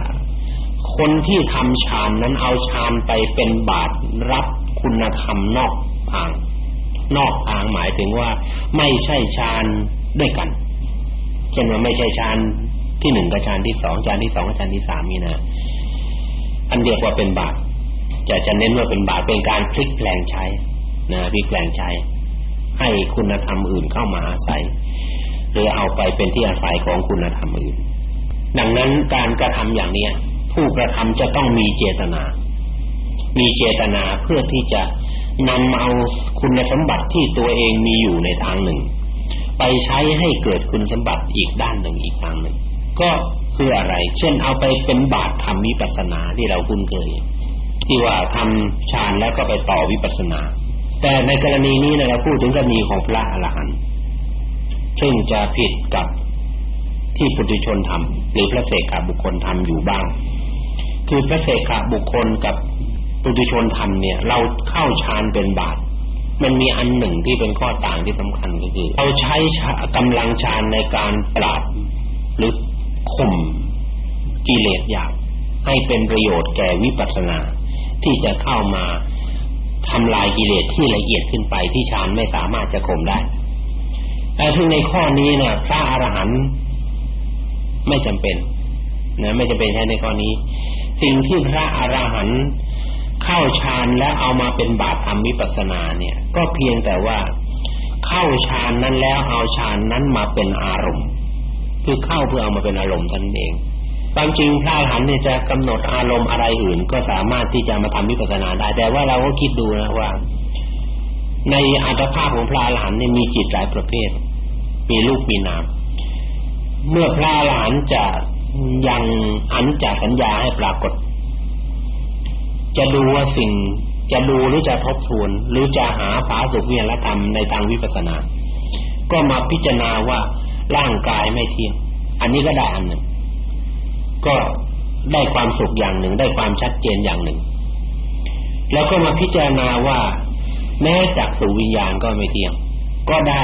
คนที่ทำฌานนั้นเอาฌานไปเป็นบาตรับคุณธรรมนอกทาง นอกทางหมายถึงว่าไม่ใช่ฌานด้วยกัน เช่นว่าไม่ใช่ฌานที่หนึ่งกับฌานที่สองฌานที่สองกับฌานที่สามนี่นะอันเดียวว่าเป็นบาตจะจะเน้นว่าเป็นบาปเป็นการพลิกแปลงใช้นะพลิกแปลงใช้ให้คุณธรรมอื่นเข้ามาอาศัย หรือเอาไปเป็นที่อาศัยของคุณธรรมอื่น ดังนั้นการกระทำอย่างเนี้ยผู้กระทำจะต้องมีเจตนา มีเจตนาเพื่อที่จะ นำเอาคุณสมบัติที่ตัวเองมีอยู่ในทางหนึ่ง ไปใช้ให้เกิดคุณสมบัติอีกด้านหนึ่งอีกทางหนึ่ง ก็คืออะไร เช่นเอาไปเป็นบาตรทำวิปัสสนาที่เราคุ้นเคย ที่ว่าทำฌานแล้วก็ไปต่อวิปัสสนา แต่ในกรณีนี้นะเราพูดถึงกรณีของพระอรหันต์ซึ่งจะผิดกับที่ปุถุชนทำหรือพระเสกขาบุคคลทำอยู่บ้าง คือพระเสกขาบุคคลกับ ปุถุชนทำเนี่ย เราเข้าฌานเป็นบาตมันมีอันหนึ่งที่เป็นข้อต่างที่สำคัญก็คือเราใช้กำลังฌานในการปราบหรือข่มกิเลสอยากให้เป็นประโยชน์แก่วิปัสสนา ที่จะเข้ามาทำลายกิเลสที่ละเอียดขึ้นไปที่ฌานไม่สามารถจะข่มได้แต่ถึงในข้อนี้นะพระอรหันต์ไม่จำเป็นนะไม่จำเป็นใช่ในข้อนี้ สิ่งที่พระอรหันต์ เข้าฌานแล้วเอามาเป็นบาตรทำวิปัสสนาเนี่ย ก็เพียงแต่ว่าเข้าฌานนั้นแล้วเอาฌานนั้นมาเป็นอารมณ์ คือเข้าเพื่อเอามาเป็นอารมณ์ท่านเองความจริงพระอรหันต์เนี่ยจะกำหนดอารมณ์อะไรอื่น ก็สามารถที่จะมาทำวิปัสสนาได้ แต่ว่าเราก็คิดดูนะว่า ในอัตภาพของพระอรหันต์เนี่ยมีจิตหลายประเภท มีรูปมีนามเมื่อพระอรหันต์จะยังอันจะสัญญาให้ปรากฏ จะดูว่าสิ่งจะดูหรือจะทบทวนหรือจะหาผาสุขเวียนละธรรมในทางวิปัสสนา ก็มาพิจารณาว่าร่างกายไม่เที่ยง อันนี้ก็ได้อันหนึ่ง ก็ได้ความสุขอย่างหนึ่ง ได้ความชัดเจนอย่างหนึ่ง แล้วก็มาพิจารณาว่าแม้จักสู่วิญญาณก็ไม่เที่ยง ก็ได้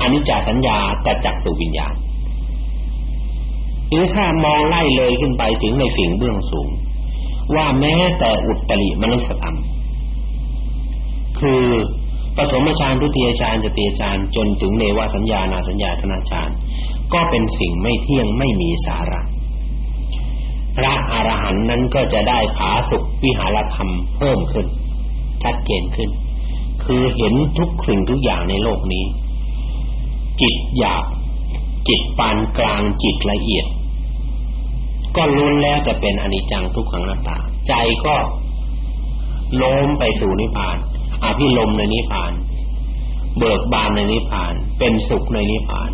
อนิจจสัญญาแต่จักสู่วิญญาณหรือถ้ามองไล่เลยขึ้นไปถึงในสิ่งเบื้องสูง ว่าแม้แต่อุตริมนุสธรรม คือปฐมฌานทุติยฌานจติยฌานจนถึงเนวสัญญานาสัญญาธนาฌานก็เป็นสิ่งไม่เที่ยงไม่มีสาระ พระอรหันต์นั้นก็จะได้ผาสุขวิหารธรรมเพิ่มขึ้น ชัดเจนขึ้น คือเห็นทุกสิ่งทุกอย่างในโลกนี้ จิตหยาบจิตปานกลางจิตละเอียด ก็ล้วนแล้วจะเป็นอนิจจังทุกขังหนัตตา ใจก็โน้มไปสู่นิพพานอภิลมในนิพพาน เบิกบานในนิพพาน เป็นสุขในนิพพาน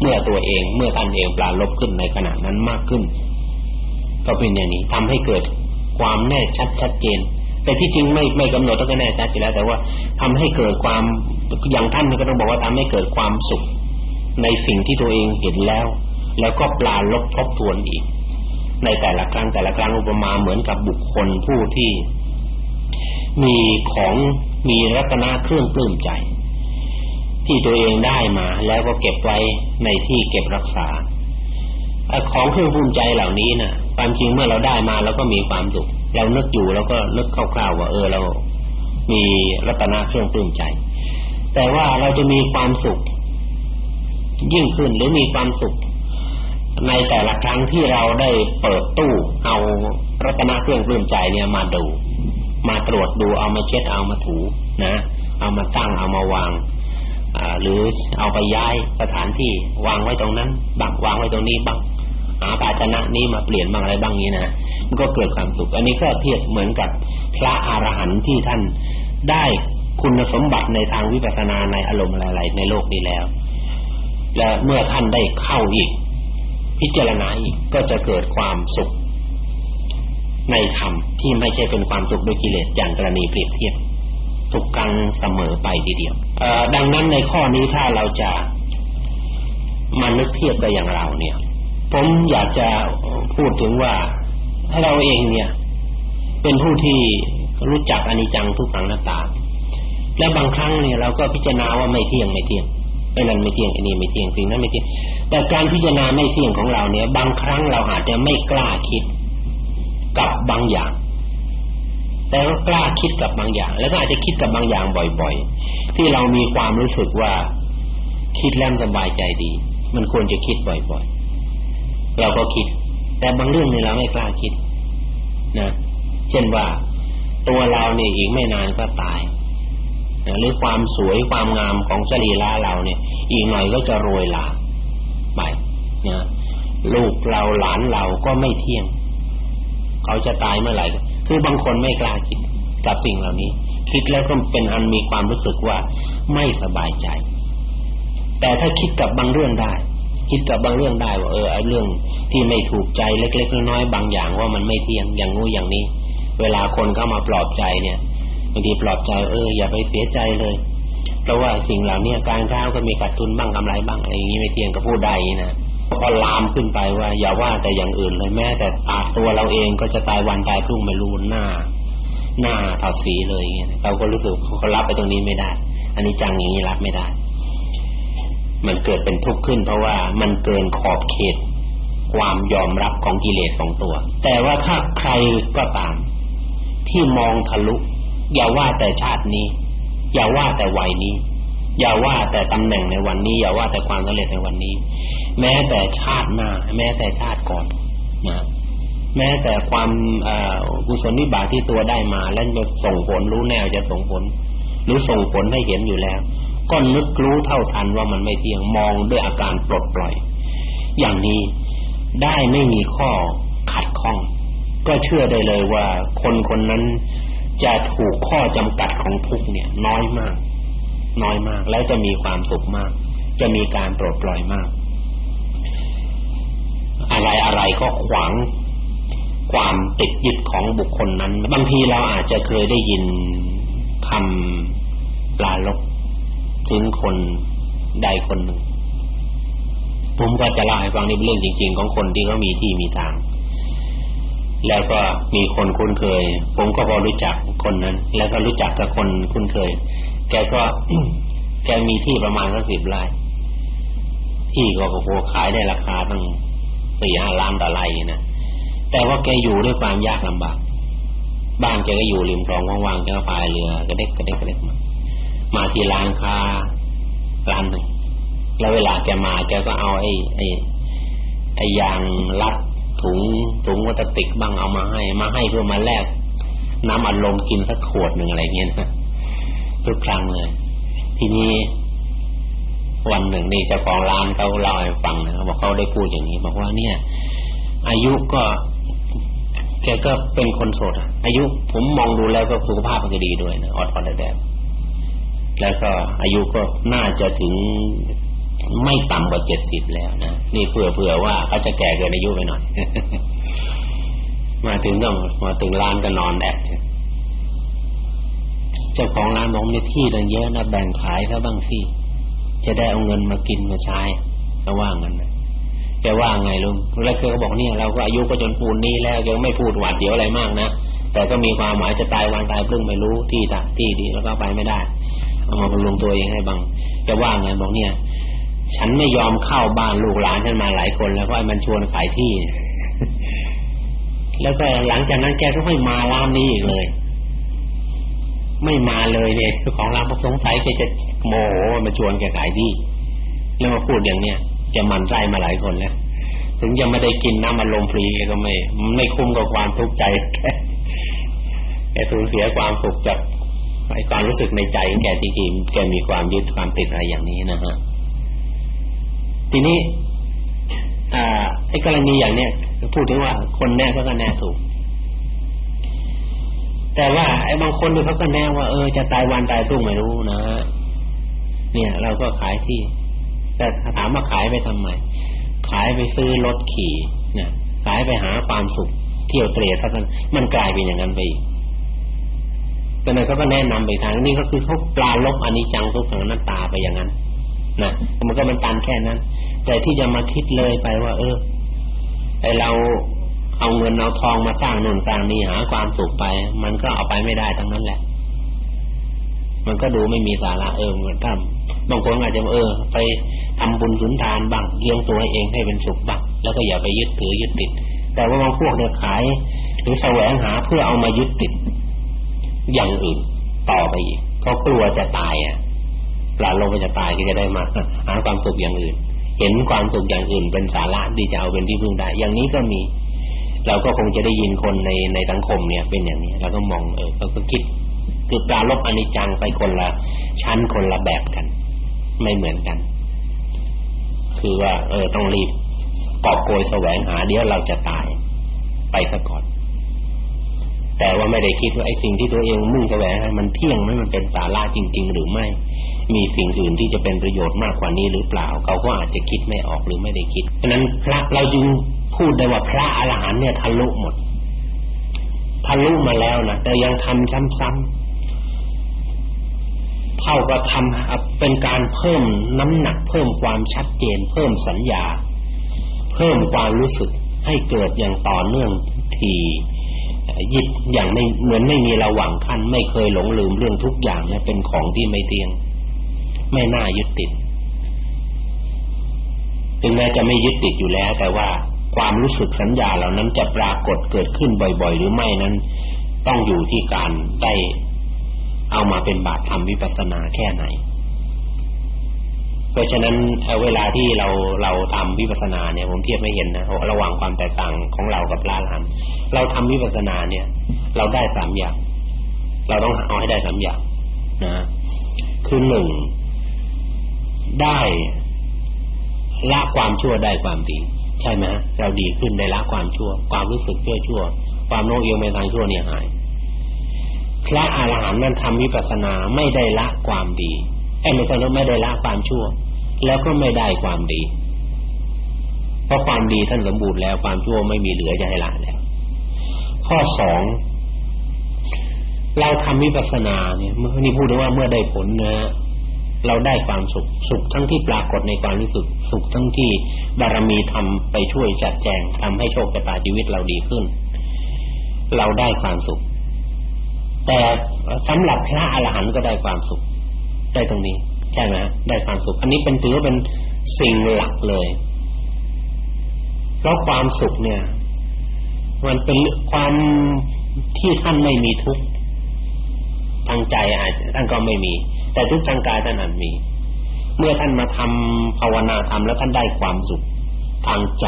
เมื่อตัวเองเมื่อท่านเองปราลบขึ้นในขณะนั้นมากขึ้น ก็เป็นอย่างนี้ทำให้เกิดความแน่ชัดชัดเจน แต่ที่จริงไม่ไม่กำหนดต้องแน่ชัดอยู่แล้ว แต่ว่าทำให้เกิดความอย่างท่านก็ต้องบอกว่าทำให้เกิดความสุขในสิ่งที่ตัวเองเห็นแล้ว แล้วก็ปลาลบทบทวนอีก ในแต่ละครั้งแต่ละครั้งอุปมาเหมือนกับบุคคลผู้ที่ มีของมีรัตนาเครื่องปลื้มใจ ที่ตัวเองได้มาแล้วก็เก็บไว้ในที่เก็บรักษาของเครื่องปลื้มใจเหล่านี้นะ่ะความจริงเมื่อเราได้มาเราก็มีความสุขเรานึกอยู่เราก็นึกคร่าวๆว่าเออเรา มีรัตนาเครื่องปลื้มใจ แต่ว่าเราจะมีความสุขยิ่งขึ้นหรือมีความสุข ในแต่ละครั้งที่เราได้เปิดตู้เอารัตนเครื่องปลื้มใจเนี่ยมาดู มาตรวจดูเอามาเช็ดเอามาถูนะ เอามาตั้งเอามาวางหรือเอาไปย้ายสถานที่วางไว้ตรงนั้นบ้างวางไว้ตรงนี้บ้างหาภาชนะนี้มาเปลี่ยนบ้างอะไรบ้างนี้นะมันก็เกิดความสุข อันนี้ก็เทียบเหมือนกับพระอรหันต์ที่ท่านได้คุณสมบัติในทางวิปัสสนาในอารมณ์อะไรๆในโลกนี้แล้ว และเมื่อท่านได้เข้าอีก พิจารณาอีกก็จะเกิดความสุข ในธรรมที่ไม่ใช่เป็นความสุขด้วยกิเลสอย่างกรณีเปรียบเทียบทุกครั้งเสมอไปทีเดียวดังนั้นในข้อนี้ถ้าเราจะมานึกเทียบกับอย่างเราเนี่ย ผมอยากจะพูดถึงว่าถ้าเราเองเนี่ย เป็นผู้ที่รู้จักอนิจจังทุกขังหน้าตาและบางครั้งเนี่ยเราก็พิจารณาว่าไม่เที่ยงไม่เที่ยง ไอ้นั่นไม่เที่ยงไอ้นี่ไม่เที่ยงสิ่งนั้นไม่เที่ยงแต่การพิจารณาไม่เที่ยงของเราเนี่ย บางครั้งเราอาจจะไม่กล้าคิดกับบางอย่าง แต่ก็กล้าคิดกับบางอย่าง แล้วก็อาจจะคิดกับบางอย่างบ่อย ๆ ที่เรามีความรู้สึกว่าคิดแล้วสบายใจดี มันควรจะคิดบ่อยๆเราก็คิด แต่บางเรื่องนี่เราไม่กล้าคิดนะ เช่นว่าตัวเราเนี่ยอีกไม่นานก็ตาย หรือความสวยความงามของสรีระเราเนี่ย อีกหน่อยก็จะโรยลาไปนะลูกเราหลานเราก็ไม่เที่ยง เขาจะตายเมื่อไหร่ คือบางคนไม่กล้าคิดกับสิ่งเหล่านี้ คิดแล้วก็เป็นอันมีความรู้สึกว่าไม่สบายใจ แต่ถ้าคิดกับบางเรื่องได้ คิดกับบางเรื่องได้ว่าเออไอ้เรื่องที่ไม่ถูกใจเล็กๆน้อยๆบางอย่างว่ามันไม่เที่ยงอย่างงู้อย่างนี้ เวลาคนเข้ามาปลอบใจเนี่ย บางทีปลอบใจเอออย่าไปเสียใจเลย เพราะว่าสิ่งเหล่านี้การค้าก็มีขาดทุนบ้างกำไรบ้างอะไรอย่างนี้ไม่เที่ยงก็พูดได้นะก็ลามขึ้นไปว่า อย่าว่าแต่อย่างอื่นเลยแม้แต่ตาตัวเราเองก็จะตายวันตายพรุ่งไม่รู้หน้า หน้าถอดสีเลยเงี้ยเราก็รู้สึกเขารับไปตรงนี้ไม่ได้ อันนี้จังอย่างนี้รับไม่ได้ มันเกิดเป็นทุกข์ขึ้น เพราะว่ามันเกินขอบเขต ความยอมรับของกิเลสของตัว แต่ว่าถ้าใครก็ตาม ที่มองทะลุ อย่าว่าแต่ชาตินี้ อย่าว่าแต่วัยนี้ อย่าว่าแต่ตำแหน่งในวันนี้ อย่าว่าแต่ความสำเร็จในวันนี้ แม้แต่ชาติหน้า แม้แต่ชาติก่อนนะแม้แต่ความกุศลนิบาตที่ตัวได้มา แล้วจะส่งผลรู้แน่จะส่งผล หรือส่งผลให้เห็นอยู่แล้ว ก็นึกรู้เท่าทันว่ามันไม่เที่ยงมองด้วยอาการปลดปล่อย อย่างนี้ได้ไม่มีข้อขัดข้อง ก็เชื่อได้เลยว่าคนคนนั้น จะถูกข้อจำกัดของทุกเนี่ย น้อยมาก น้อยมาก แล้วจะมีความสุขมาก จะมีการปลดปล่อยมาก อะไรอะไรก็ขวางความติดยึดของบุคคลนั้น บางทีเราอาจจะเคยได้ยินคำปลาลกถึงคนใดคนหนึ่งผมก็จะเล่าให้ฟังนี่เป็นเรื่องจริง ๆ ของคนที่เขามีที่มีทาง แล้วก็มีคนคุ้นเคย ผมก็พอรู้จักคนนั้น แล้วก็รู้จักกับคนคุ้นเคย แกก็แกมีที่ประมาณสักสิบไร่ที่ก็โอ้โหขายได้ราคาตั้งสี่ห้าล้านต่อไร่นะแต่ว่าแกอยู่ด้วยความยากลำบาก บ้านแกก็อยู่ริมคลองว่างๆแกก็พายเรือกระเด็กกระเด็กกระเด็กมามาที่ร้านค้าร้านหนึ่งแล้วเวลาแกมาแกก็เอาไอ้ไอ้ไอ้ยางรัด ถุงถุงวัตติกบ้างเอามาให้ มาให้เพื่อมาแลกน้ำอัดลมกินสักขวดหนึ่งอะไรเงี้ยนะทุกครั้งเลย ทีนี้วันหนึ่งนี่เจ้าของร้านเขาเล่าให้ฟังนะเขาบอกเขาได้พูดอย่างนี้ บอกว่าเนี่ย อายุก็แกก็เป็นคนโสดอายุผมมองดูแล้วก็สุขภาพก็ดีด้วยนะออดออดแดดแล้วก็อายุก็น่าจะถึง ไม่ต่ำกว่าเจ็ดสิบแล้วนะนี่เผื่อเผื่อว่าเขาจะแก่เกินอายุไปหน่อยมาถึงก็มาถึงร้านก็นอนแดดเจ้าของร้านบอกมีที่ตั้งเยอะนะแบ่งขายซะบ้างสิจะได้เอาเงินมากินมาใช้ก็ว่างันนะแกว่าไงลุงแล้วแกก็บอกเนี่ยเราก็อายุก็จนปูนนี้แล้วยังไม่พูดหวาดเดียวอะไรมากนะแต่ก็มีความหมายจะตายวันตายเพิ่งไม่รู้ที่ตที่ดีแล้วก็ไปไม่ได้เอามาบำรุงตัวเองให้บังแกว่าไงบอกเนี่ย ฉันไม่ยอมเข้าบ้านลูกหลานฉันมาหลายคน แล้วก็มันชวนขายที่ แล้วก็หลังจากนั้นแกก็ไม่มาร้านนี้อีกเลย ไม่มาเลยเนี่ยของร้านสงสัยแกจะโมโหมาชวนแกขายที่แล้วมาพูดอย่างเนี้ยจะมันไส้มาหลายคนแล้วถึงยังไม่ได้กินน้ำมันลมฟรีก็ไม่ ไม่คุ้มกับความทุกข์ใจแกสูญเสียความสุขจากไอ้ความรู้สึกในใจแกจริงๆแกมีความยึดความติดอะไรอย่างนี้นะฮะ ทีนี้อ่าไอ้กรณีอย่างเนี้ยพูดถึงว่าคนแน่ก็ก็แน่ถูก แต่ว่าไอ้บางคนเขาก็แน่ว่าเออจะตายวันตายพรุ่งไม่รู้นะเนี่ย เราก็ขายที่ แต่ถามว่าขายไปทำไมขายไปซื้อรถขี่เนี่ยขายไปหาความสุขเที่ยวเตะเท่านั้นมันกลายเป็นอย่างนั้นไปอีกแต่นั้นเขาก็แนะนำไปทางนี้ก็คือเขาปลาลบอนิจจังทุกขังนัตตาไปอย่างนั้น นะมันก็มันตันแค่นั้น แต่ที่จะมาคิดเลยไปว่า เออไอเราเอาเงินเอาทองมาสร้างนู่นสร้างนี่หาความสุขไป มันก็เอาไปไม่ได้ทั้งนั้นแหละ มันก็ดูไม่มีสาระเออเหมือนทำบางคนอาจจะเออ ไปทำบุญสุนทานบ้างเลี้ยงตัวเองให้เป็นสุขบ้างแล้วก็อย่าไปยึดถือยึดติด แต่ว่าบางพวกเนี่ยขาย หรือแสวงหาเพื่อเอามายึดติด อย่างอื่นต่อไปอีกเพราะกลัวจะตายอะ ปลาลงไปจะตายก็จะได้มาหาความสุขอย่างอื่น เห็นความสุขอย่างอื่น เป็นสาระที่จะเอาเป็นที่พึ่งได้ อย่างนี้ก็มี เราก็คงจะได้ยินคนในในสังคมเนี่ยเป็นอย่างนี้เราก็มองเออเราก็คิดคือปลาลบอนิจจังไปคนละชั้นคนละแบบกัน ไม่เหมือนกัน คือว่า เออต้องรีบกอบโกยแสวงหาเดี๋ยวเราจะตายไปซะก่อน แต่ว่าไม่ได้คิดว่าไอ้สิ่งที่ตัวเองมุ่งแสวงมันเที่ยงไหมมันเป็นสาระจริง ๆ หรือไม่ มีสิ่งอื่นที่จะเป็นประโยชน์มากกว่านี้หรือเปล่า เขาก็อาจจะคิดไม่ออกหรือไม่ได้คิดเพราะนั้นพระเราจึงพูดได้ว่าพระอรหันต์เนี่ยทะลุหมดทะลุมาแล้วนะแต่ยังทำซ้ำๆเท่ากับทำเป็นการเพิ่มน้ำหนัก เพิ่มความชัดเจน เพิ่มสัญญา เพิ่มความรู้สึกให้เกิดอย่างต่อเนื่องที ยิบอย่างไม่เหมือนไม่มีระหว่างขั้นไม่เคยหลงลืมเรื่องทุกอย่างเนี่เป็นของที่ไม่เที่ยง ไม่น่ายึดติดถึงแม้จะไม่ยึดติดอยู่แล้ว แต่ว่าความรู้สึกสัญญาเหล่านั้นจะปรากฏเกิดขึ้นบ่อย ๆ หรือไม่นั้น ต้องอยู่ที่การได้เอามาเป็นบาตรทำวิปัสสนาแค่ไหน เพราะฉะนั้นเวลาที่เราเราทำวิปัสสนาเนี่ยผมเทียบไม่เห็นนะระหว่างความแตกต่างของเรากับพระอรหันต์เราทำวิปัสสนาเนี่ย เราได้สามอย่างเราต้องเอาให้ได้สามอย่างนะคือหนึ่งได้ละความชั่วได้ความดี ใช่ไหมเราดีขึ้นได้ละความชั่ว ความรู้สึกชั่วชั่ว ความโน้มเอียงไปทางชั่วเนี่ยหายพระอรหันต์นั้นทำวิปัสสนาไม่ได้ละความดี ไอ้ไม่ใช่ไม่ได้ละความชั่ว แล้วก็ไม่ได้ความดี เพราะความดีท่านสมบูรณ์แล้วความชั่วไม่มีเหลือจะให้ละแล้วข้อสองเราทำวิปัสสนาเนี่ยมนี้พูดถึงว่าเมื่อได้ผลนะเราได้ความสุขสุขทั้งที่ปรากฏในความรู้สึกสุขทั้งที่บารมีทำไปช่วยจัดแจงทำให้โชคชะตาชีวิตเราดีขึ้น เราได้ความสุข แต่สำหรับพระอรหันต์ก็ได้ความสุข ได้ตรงนี้ ใช่ไหมได้ความสุข อันนี้เป็นถือว่าเป็นสิ่งหลักเลยเพราะความสุขเนี่ย มันเป็นความที่ท่านไม่มีทุกข์ทางใจอาจท่านก็ไม่มี แต่ทุกข์ทางกายท่านอาจมี เมื่อท่านมาทำภาวนาธรรมแล้วท่านได้ความสุขทางใจ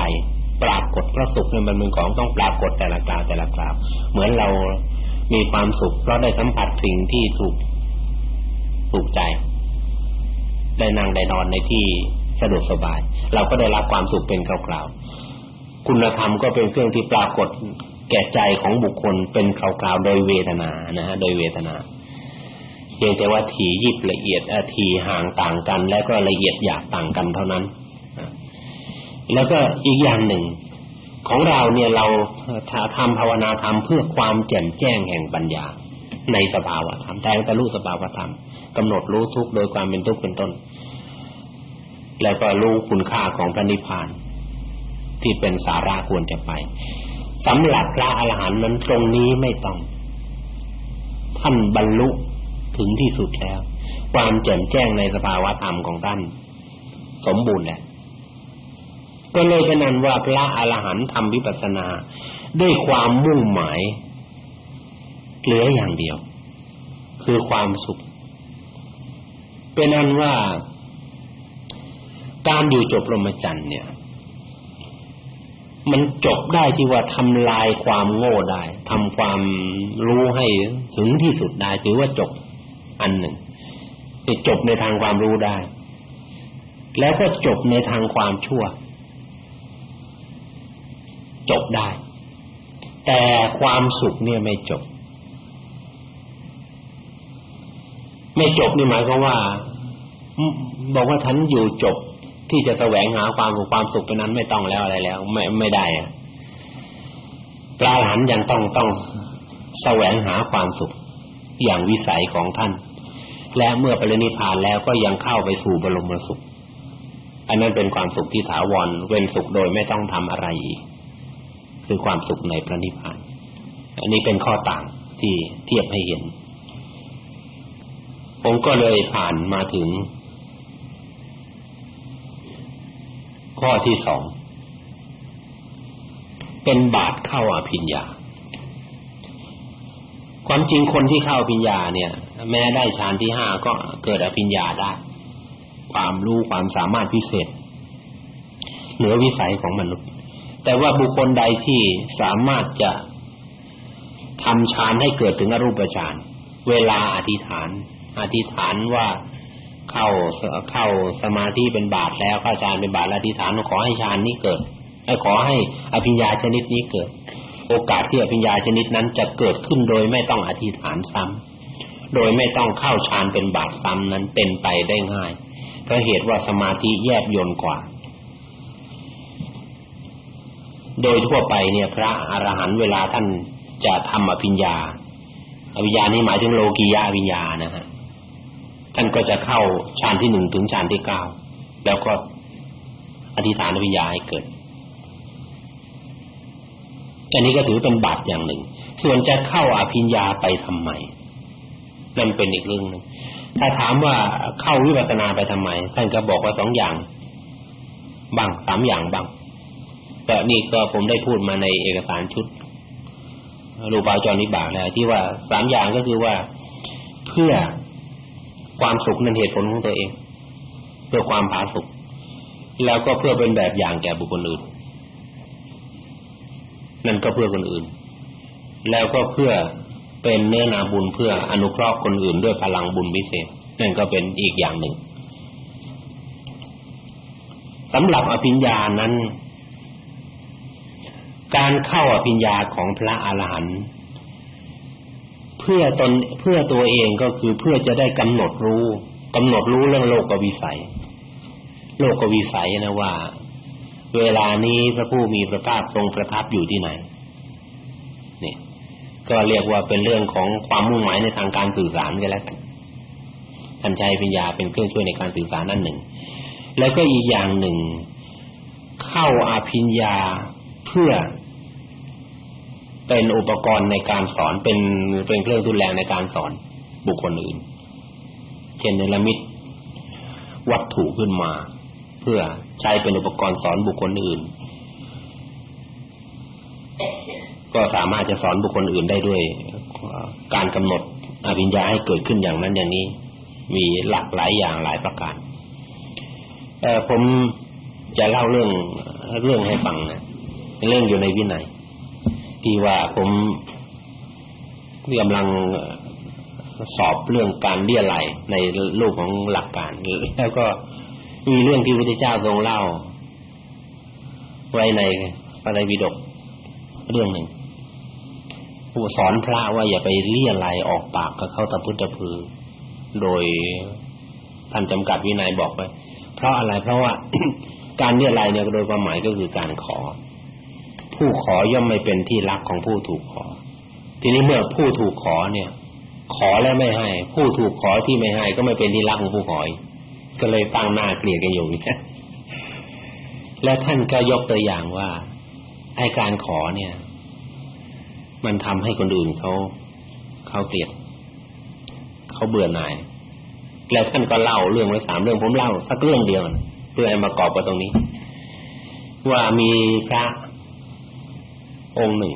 ปรากฏพระสุขเนี่ยมันเป็นของต้องปรากฏแต่ละกาแต่ละกาวเหมือนเรามีความสุขเพราะได้สัมผัสสิ่งที่ถูก ถูกใจ ได้นั่งได้นอนในที่สะดวกสบาย เราก็ได้รับความสุขเป็นคราวๆคุณธรรมก็เป็นเครื่องที่ปรากฏแก่ใจของบุคคลเป็นคราวๆโดยเวทนานะฮะโดยเวทนาเพียงแต่ว่าถี่ยิบละเอียดถี่ห่างต่างกัน แล้วก็ละเอียดหยาบต่างกันเท่านั้น แล้วก็อีกอย่างหนึ่ง ของเราเนี่ยเราทำภาวนาทำเพื่อความแจ่มแจ้งแห่งปัญญา ในสภาวะธรรมแทงตะลุสภาวะธรรม กำหนดรู้ทุกโดยความเป็นทุกข์เป็นต้น แล้วก็รู้คุณค่าของพระนิพพาน ที่เป็นสาระควรจะไปสำหรับพระอรหันต์นั้นตรงนี้ไม่ต้อง ท่านบรรลุถึงที่สุดแล้ว ความแจ่มแจ้งในสภาวะธรรมของท่าน สมบูรณ์แล้วก็เลยเป็นนั้นว่าพระอรหันต์ทำวิปัสสนา ด้วยความมุ่งหมายเหลืออย่างเดียว คือความสุข เป็นนั้นว่าการอยู่จบรมจันทร์เนี่ย มันจบได้ที่ว่าทำลายความโง่ได้ทำความรู้ให้ถึงที่สุดได้ถือว่าจบอันหนึ่งจบในทางความรู้ได้ แล้วก็จบในทางความชั่ว จบได้ แต่ความสุขเนี่ยไม่จบ ไม่จบนี่หมายความว่าบอกว่าฉันอยู่จบที่จะแสวงหาความสุขความสุขไปนั้นไม่ต้องแล้วอะไรแล้ว ไม่ไม่ได้อะปลาหันยังต้องต้องแสวงหาความสุขอย่างวิสัยของท่าน และเมื่อปรินิพานแล้วก็ยังเข้าไปสู่บรมสุข อันนั้นเป็นความสุขที่ถาวรเป็นสุขโดยไม่ต้องทำอะไรอีกคือความสุขในพระนิพพาน อันนี้เป็นข้อต่างที่เทียบให้เห็น ผมก็เลยผ่านมาถึง ข้อที่สอง เป็นบาทเข้าอภิญญา ความจริงคนที่เข้าปัญญาเนี่ย แม้ได้ฌานที่ห้าก็เกิดอภิญญาได้ ความรู้ความสามารถพิเศษ เหนือวิสัยของมนุษย์ แต่ว่าบุคคลใดที่สามารถจะทำฌานให้เกิดถึงอรูปฌานเวลาอธิษฐาน อธิษฐานว่าเข้าเข้าสมาธิเป็นบาทแล้วเข้าฌานเป็นบาทแล้วอธิษฐานขอให้ฌานนี้เกิดให้ขอให้อภิญญาชนิดนี้เกิด โอกาสที่อภิญญาชนิดนั้นจะเกิดขึ้นโดยไม่ต้องอธิษฐานซ้ำโดยไม่ต้องเข้าฌานเป็นบาทซ้ำนั้นเป็นไปได้ง่ายเพราะเหตุว่าสมาธิแยบยนกว่า โดยทั่วไปเนี่ยพระอรหันต์เวลาท่านจะทำอภิญญาอภิญญานี้หมายถึงโลกียะอภิญญานะฮะ ท่านก็จะเข้าฌานที่หนึ่งถึงฌานที่เก้าแล้วก็อธิษฐานอภิญญาให้เกิดอันนี้ก็ถือเป็นบาปอย่างหนึ่ง ส่วนจะเข้าอภิญญาไปทำไมนั่นเป็นอีกเรื่องนึงถ้าถามว่าเข้าวิปัสสนาไปทำไมท่านก็บอกว่าสองอย่างบางสามอย่างบางแต่นี่ก็ผมได้พูดมาในเอกสารชุดรูปาจรนิบากแล้วที่ว่าสามอย่างก็คือว่าเพื่อ ความสุขนั้นเหตุผลของตัวเอง เพื่อความผาสุกแล้วก็เพื่อเป็นแบบอย่างแก่บุคคลอื่น นั่นก็เพื่อคนอื่น แล้วก็เพื่อเป็นเนื้อนาบุญเพื่ออนุเคราะห์คนอื่นด้วยพลังบุญพิเศษนั่นก็เป็นอีกอย่างหนึ่งสำหรับอภิญญานั้น การเข้าอภิญญาของพระอรหันต์ เพื่อตนเพื่อตัวเองก็คือเพื่อจะได้กำหนดรู้กำหนดรู้เรื่องโลกวิสัย โลกวิสัยนะว่า เวลานี้พระผู้มีพระภาคทรงประทับอยู่ที่ไหนนี่ก็เรียกว่าเป็นเรื่องของความมุ่งหมายในทางการสื่อสารกันแล้วกันท่านใช้ปัญญาเป็นเครื่องช่วยในการสื่อสารนั่นหนึ่ง แล้วก็อีกอย่างหนึ่ง เข้าอาภิญญาเพื่อ เป็นอุปกรณ์ในการสอนเป็นเป็นเครื่องทุนแรงในการสอนบุคคลอื่น เช่นเนรมิตวัตถุขึ้นมา เพื่อใช้เป็นอุปกรณ์สอนบุคคลอื่น ก็สามารถจะสอนบุคคลอื่นได้ด้วยการกำหนดอภิญญาให้เกิดขึ้นอย่างนั้นอย่างนี้ มีหลากหลายอย่างหลายประการเอ่อผมจะเล่าเรื่องเรื่องให้ฟังนะเรื่องอยู่ในวินัย ที่ว่าผมกำลังสอบเรื่องการเลี่ยไหลในรูปของหลักการแล้วก็มีเรื่องที่พระพุทธเจ้าทรงเล่า ไว้ในพระไตรปิฎกเรื่องหนึ่งผู้สอนพระว่าอย่าไปเลี่ยไรออกปากกับเข้าตะพุตะพือ โดยท่านจำกัดวินัยบอกไปเพราะอะไรเพราะว่า การเลี่ยไรเนี่ยโดยความหมายก็คือการขอ ผู้ขอย่อมไม่เป็นที่รักของผู้ถูกขอ ทีนี้เมื่อผู้ถูกขอเนี่ย ขอแล้วไม่ให้ ผู้ถูกขอที่ไม่ให้ ก็ไม่เป็นที่รักของผู้ขอก็เลยตั้งหน้าเกลียดกันอยู่นี่และท่านก็ยกตัวอย่างว่าไอการขอเนี่ย มันทำให้คนอื่นเขาเขาเกลียดเขาเบื่อหน่าย แล้วท่านก็เล่าเรื่องไว้สามเรื่องผมเล่าสักเรื่องเดียวเพื่อให้มากอบกับตรงนี้ ว่ามีพระ องค์หนึ่ง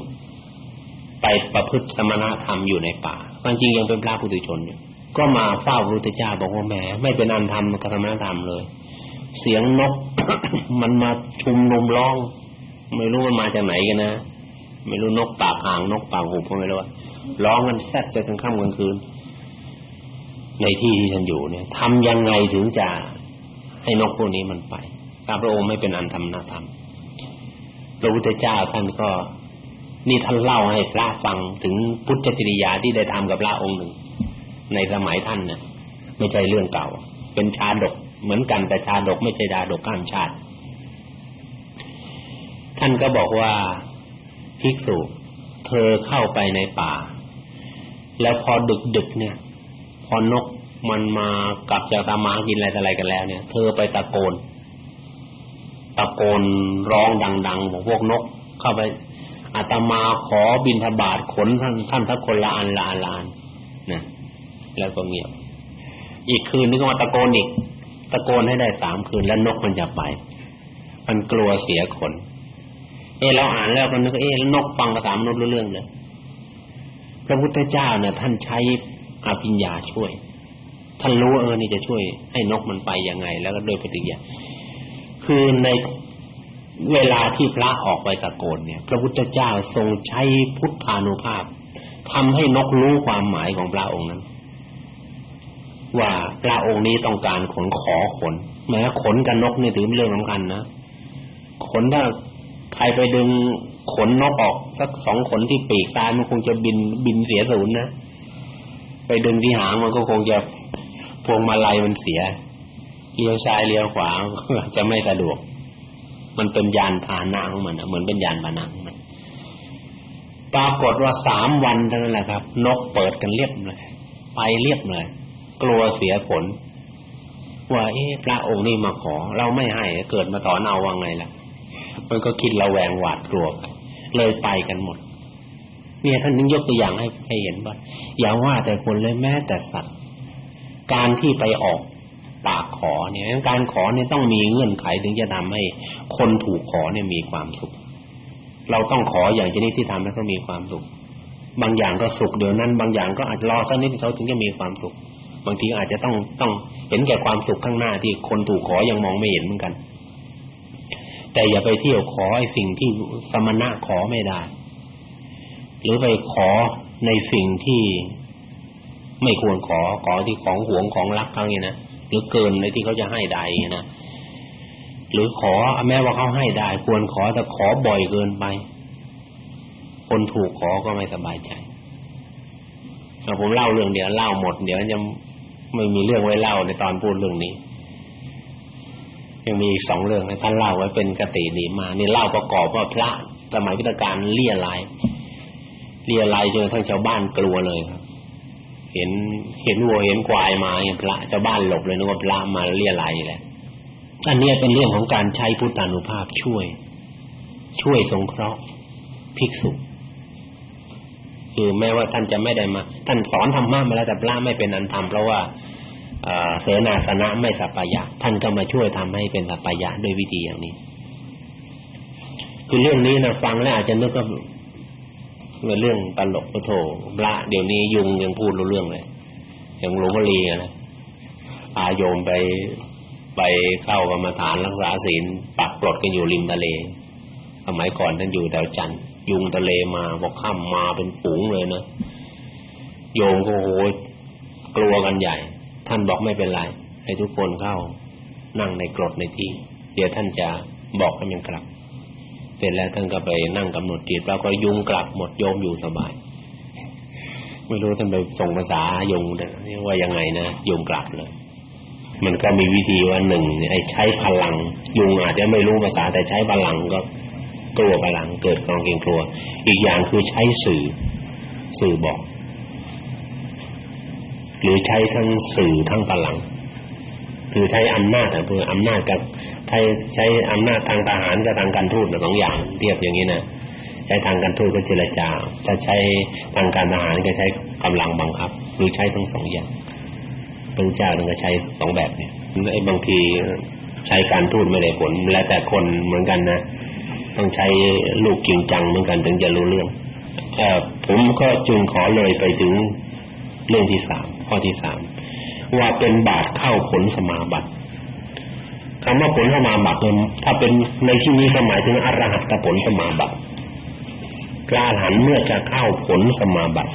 ไปประพฤติสมณธรรมอยู่ในป่าความจริงยังเป็นพระผู้ตุชนอยู่ก็มาเฝ้าพระพุทธเจ้าบอกว่าแหมไม่เป็นอันทำกับสมณธรรมเลย เสียงนกมันมาชุมนุมร้อง ไม่รู้มันมาจากไหนกันนะไม่รู้นกปากหางนกปากหูก็ไม่รู้ร้องกันแซ่บจะกลางค่ำกลางคืน ในที่ที่ฉันอยู่เนี่ยทำยังไงถึงจะให้นกพวกนี้มันไปข้าพระองค์ไม่เป็นอันทำนาธรรมพระพุทธเจ้าท่านก็ นี่ท่านเล่าให้พระฟังถึงพุทธจริยาที่ได้ทำกับพระองค์หนึ่ง ในสมัยท่านเนี่ยไม่ใช่เรื่องเก่า เป็นชาดกเหมือนกันแต่ชาดกไม่ใช่ดาดกข้ามชาติ ท่านก็บอกว่าภิกษุเธอเข้าไปในป่า แล้วพอดึกๆเนี่ย พอนกมันมากลับจากตามากินอะไรอะไรกันแล้ว เนี่ย เธอไปตะโกน ตะโกนร้องดัง ๆ ของพวกนกเข้าไป อาตมาขอบินทบาทขนท่านท่านทักคนละอันละอันละอันนะแล้วก็เงียบอีกคืนนึงก็มาตะโกนอีกตะโกนให้ได้สามคืนแล้วนกมันจะไป มันกลัวเสียขน เออเราอ่านแล้วก็นึกเออนกฟังภาษามนุษย์รู้เรื่องเลยพระพุทธเจ้าเนี่ยท่านใช้อภิญญาช่วย ท่านรู้เออนี่จะช่วยให้นกมันไปยังไง แล้วก็โดยปฏิกิริยาคือใน เวลาที่พระออกไปตะโกนเนี่ย พระพุทธเจ้าทรงใช้พุทธานุภาพทำให้นกรู้ความหมายของพระองค์นั้น ว่าพระองค์นี้ต้องการขนขอขนแม้ขนกับนกนี่ถือเป็นเรื่องสำคัญนะขนถ้าใครไปดึงขนนกออกสักสองขนที่ปีกตายมันคงจะบินบินเสียศูนย์นะไปดึงที่หางมันก็คงจะพวงมาลัยมันเสียเลี้ยวซ้ายเลี้ยวขวาจะไม่สะดวก มันเป็นยานพาหนะของมันเหมือนเป็นยานพาหนะของมันปรากฏว่าสามวันเท่านั้นแหละครับ นกเปิดกันเรียบเลยไปเรียบเลยกลัวเสียผลว่าเอ๊ะพระองค์นี่มาขอ เราไม่ให้เกิดมาต่อเอาว่าไงล่ะ มันก็คิดระแวงหวาดกลัวเลยไปกันหมด เนี่ยท่านนึงยกตัวอย่างให้ให้เห็นว่าอย่าว่าแต่คนเลยแม้แต่สัตว์ การที่ไปออก ปากขอเนี่ยการขอเนี่ยต้องมีเงื่อนไขถึงจะทำให้คนถูกขอเนี่ยมีความสุข เราต้องขออย่างชนิดที่ทำให้เขามีความสุข บางอย่างก็สุขเดี๋ยวนั้น บางอย่างก็อาจรอสักนิดเขาถึงจะมีความสุข บางทีอาจจะต้องต้องเห็นแก่ความสุขข้างหน้าที่คนถูกขอยังมองไม่เห็นเหมือนกัน แต่อย่าไปเที่ยวขอไอ้สิ่งที่สมณะขอไม่ได้ หรือไปขอในสิ่งที่ไม่ควรขอขอที่ของหวงของรักเขาเนี่ยนะ หรือเกินในที่เขาจะให้ได้นะหรือขอแม้ว่าเขาให้ได้ ควรขอแต่ขอบ่อยเกินไป คนถูกขอก็ไม่สบายใจผมเล่าเรื่องเดียวเล่าหมดเดี๋ยวจะไม่มีเรื่องไว้เล่าในตอนพูดเรื่องนี้ ยังมีอีกสองเรื่องท่านเล่าไว้เป็นกติดีมานี่เล่าประกอบว่าพระสมัยพิธการเลี่ยลายเลี่ยลายจนทั้งชาวบ้านกลัวเลยครับ เห็นเห็นวัวเห็นควายมาพระชาวบ้านหลบเลยนึกว่าพระมาเลี่ยลายแหละอันนี้เป็นเรื่องของการใช้พุทธานุภาพช่วย ช่วยสงเคราะห์ภิกษุคือแม้ว่าท่านจะไม่ได้มา ท่านสอนธรรมะมาแล้วแต่พระไม่เป็นอันทำเพราะว่าเสนาสนะไม่สัพยะ ท่านก็มาช่วยทำให้เป็นสัพยะด้วยวิธีอย่างนี้ คือเรื่องนี้นะฟังแล้วอาจจะนึกว่า เป็นเรื่องตลกโถพระเดี๋ยวนี้ยุงยังพูดรู้เรื่องเลยย่างหลวงพ่อลีนะอาโยมไปไปเข้ากรรมฐานรักษาศีลปักปลดกันอยู่ริมทะเลสมัยก่อนท่านอยู่แถวจันยุงทะเลมาบอกข้ามมาเป็นฝูงเลยนะโยมก็โหยกลัวกันใหญ่ ท่านบอกไม่เป็นไร ให้ทุกคนเข้านั่งในกรดในที่ เดี๋ยวท่านจะบอกให้มันกลับ เสร็จแล้วท่านก็ไปนั่งกำหนดจิตแล้วก็ยุงกลับหมดโยมอยู่สบายไม่รู้ท่านไปส่งภาษาโยงว่ายังไงนะโยงกลับเลยมันก็มีวิธีว่าหนึ่งไอ้ใช้พลัง ยุงอาจจะไม่รู้ภาษาแต่ใช้พลังก็กลัวพลังเกิดความเกรงกลัว อีกอย่างคือใช้สื่อ สื่อบอก หรือใช้ทั้งสื่อทั้งพลัง คือใช้อำนาจคืออำนาจกับ ใช้ใช้อำนาจทางทหารกับทางการทูตสองอย่างเทียบอย่างนี้นะใช้ทางการทูตก็เจรจาถ้าใช้ทางการทหารก็ใช้กำลังบังคับหรือใช้ทั้งสองอย่างพระเจ้าถึงก็ใช้สองแบบเนี่ยไอ้บางทีใช้การทูตไม่ได้ผลแล้วแต่คนเหมือนกันนะต้องใช้ลูกจริงจังเหมือนกันถึงจะรู้เรื่องเอ่อผมก็จึงขอเลยไปถึงเรื่องที่สามข้อที่สามว่าเป็นบาทเข้าผลสมาบัติ คำว่าผลสมาบัติถ้าเป็นในที่นี้ก็หมายถึงอรหัตผลสมาบัติกล้าหันเมื่อจะเข้าผลสมาบัติ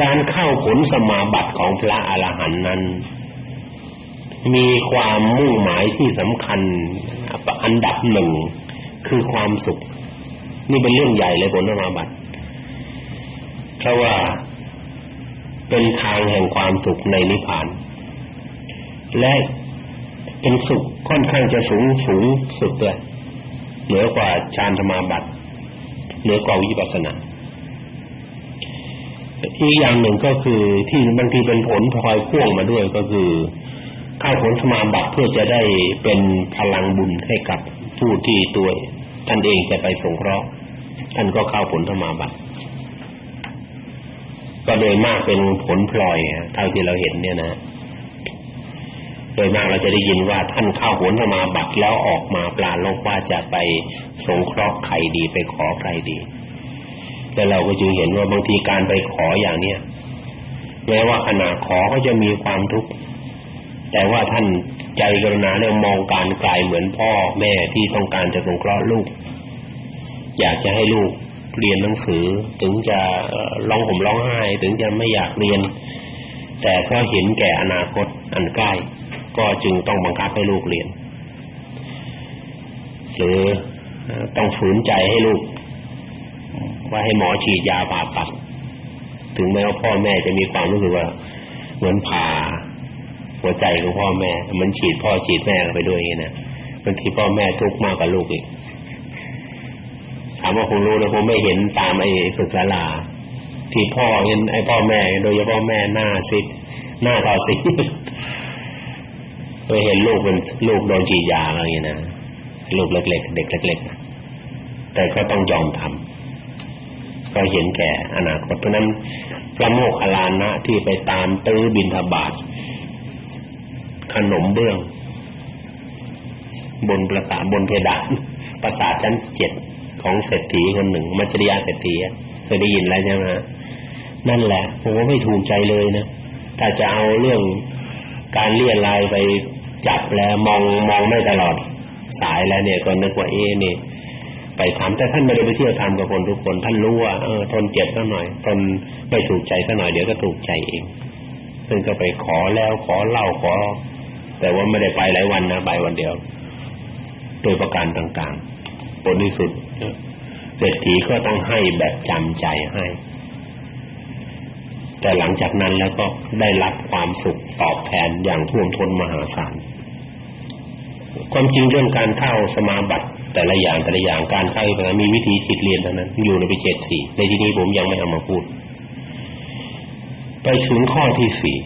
การเข้าผลสมาบัติของพระอรหันต์นั้น มีความมุ่งหมายที่สำคัญอันดับหนึ่งคือความสุข นี่เป็นเรื่องใหญ่เลยผลสมาบัติเพราะว่าเป็นทางแห่งความสุขในนิพพาน และ เป็นสุขค่อนข้างจะสูงสูงสุดเลยเหนือกว่าฌานธรรมาบัติเหนือกว่าวิปัสสนาอีกอย่างหนึ่งก็คือที่บางทีเป็นผลพลอยพ่วงมาด้วยก็คือเข้าผลสมาบัติเพื่อจะได้เป็นพลังบุญให้กับผู้ที่ตัวท่านเองจะไปสงเคราะห์ท่านก็เข้าผลสมาบัติก็โดยมากเป็นผลพลอยเท่าที่เราเห็นเนี่ยนะ โดยมากเราจะได้ยินว่าท่านเข้าผลสมาบัติแล้วออกมาปลาโลกว่าจะไปสงเคราะห์ใครดีไปขอใครดีแล้วเราก็จึงเห็นว่าบางทีการไปขออย่างเนี้ยแม้ว่าขณะขอก็จะมีความทุกข์แต่ว่าท่านใจกรุณาเนี่ยมองการไกลเหมือนพ่อแม่ที่ต้องการจะสงเคราะห์ลูก อยากจะให้ลูกเรียนหนังสือถึงจะร้องห่มร้องไห้ ถึงจะไม่อยากเรียน แต่ก็เห็นแก่อนาคตอันใกล้ ก็จึงต้องบังคับให้ลูกเรียนหรือต้องฝืนใจให้ลูก ว่าให้หมอฉีดยาผ่าตัด ถึงแม้ว่าพ่อแม่จะมีความรู้สึกว่าเหมือนผ่าหัวใจของพ่อแม่ มันฉีดพ่อฉีดแม่ไปด้วยอย่างนี้นะบางทีพ่อแม่ทุกข์มากกว่าลูกอีกถามว่าคงรู้นะคงไม่เห็นตามไอ้ฝึกศาลาที่พ่อเห็นไอ้พ่อแม่ โดยเฉพาะแม่หน้าซิดหน้าตาซิด ยเห็นลูกเป็นลูกโดนฉีดยาอะไรอย่างนี้นะลูกเล็กๆเด็กเล็กๆแต่ก็ต้องยอมทำก็เห็นแก่อนาคตเพราะนั้นพระโมคคัลลานะที่ไปตามตื้อบินทบาทขนมเบื้อง บนประสาบนเพดานประสาชั้นเจ็ดของเศรษฐีคนหนึ่ง มัจริยาเศรษฐีเคยได้ยินแล้วใช่ไหมนั่นแหละผมว่าไม่ถูกใจเลยนะถ้าจะเอาเรื่องการเลี่ยนลายไป จับแล้วมองมองไม่ตลอด สายแล้วเนี่ยก็นึกว่าเอ๊นี่ไปทำแต่ท่านไม่ได้ไปเที่ยวทำกับคนทุกคนท่านรู้ว่าเออทนเจ็บสักหน่อยทนไม่ถูกใจสักหน่อยเดี๋ยวก็ถูกใจเองซึ่งก็ไปขอแล้วขอเล่าขอ แต่ว่าไม่ได้ไปหลายวันนะไปวันเดียว โดยประการต่างๆผลที่สุดเศรษฐีก็ต้องให้แบบจำใจให้ แต่หลังจากนั้นแล้วก็ได้รับความสุขตอบแทนอย่างท่วมท้นมหาศาล ความจริงเรื่องการเข้าสมาบัติแต่ละอย่างแต่ละอย่างการเข้าไปมีวิธีจิตเรียนเท่านั้นอยู่ในปิเจตสี่ในที่นี้ผมยังไม่เอามาพูด ไปถึงข้อที่สี่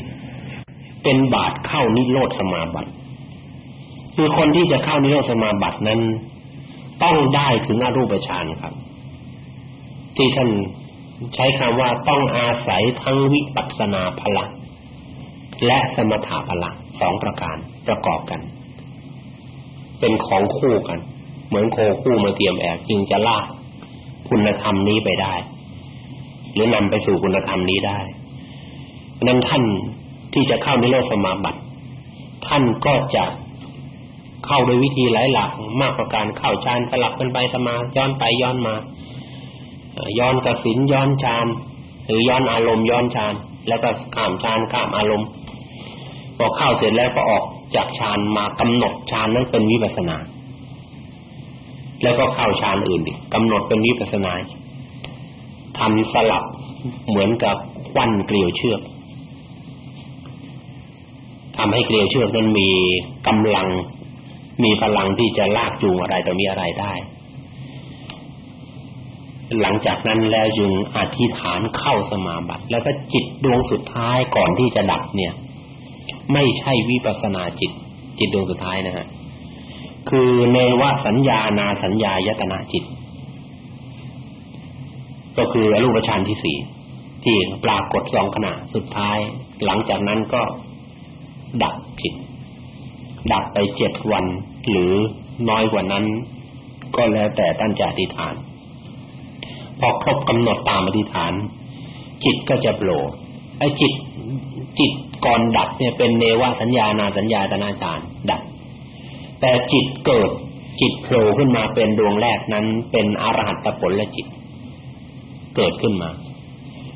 เป็นบาทเข้านิโรธสมาบัติคือคนที่จะเข้านิโรธสมาบัตินั้น ต้องได้ถึงอรูปฌานครับ ที่ท่านใช้คำว่าต้องอาศัยทั้งวิปัสสนาพละและสมถะพละสองประการประกอบกัน เป็นของคู่กัน เหมือนโคคู่มาเตรียมแอกจึงจะลากคุณธรรมนี้ไปได้ หรือนำไปสู่คุณธรรมนี้ได้นั้นท่านที่จะเข้าในโลกสมาบัติ ท่านก็จะเข้าโดยวิธีหลายหลักมากกว่าการเข้าฌานสลับกันไปสมาย้อนไปย้อนมา ย้อนกสินย้อนฌานหรือย้อนอารมณ์ย้อนฌานแล้วก็ข้ามฌานข้ามอารมณ์พอเข้าเสร็จแล้วก็ออก จากฌานมากำหนดฌานนั้นเป็นวิปัสสนา แล้วก็เข้าฌานอื่นอีกกำหนดเป็นวิปัสสนาทำสลับเหมือนกับควันเกลียวเชือกทำให้เกลียวเชือกนั้นมีกำลัง มีพลังที่จะลากจูงอะไรต่อมีอะไรได้ หลังจากนั้นแล้วจึงอธิษฐานเข้าสมาบัติ แล้วก็จิตดวงสุดท้ายก่อนที่จะดับเนี่ย ไม่ใช่วิปัสนาจิต จิตดวงสุดท้ายนะฮะคือเนวสัญญานาสัญญายตนาจิต ก็คืออรูปฌานที่สี่ที่ปรากฏสองขณะสุดท้าย หลังจากนั้นก็ดับจิต ดับไปเจ็ดวัน หรือน้อยกว่านั้น ก็แล้วแต่ท่านจอธิษฐาน พอครบกำหนดตามอธิษฐาน จิตก็จะโผล่ไอ้จิตจิต ก่อนดับเนี่ยเป็นเนวสัญญานาสัญญาตนาจารดับ แต่จิตเกิดจิตโผล่ขึ้นมาเป็นดวงแรกนั้น เป็นอรหัตผลและจิต เกิดขึ้นมา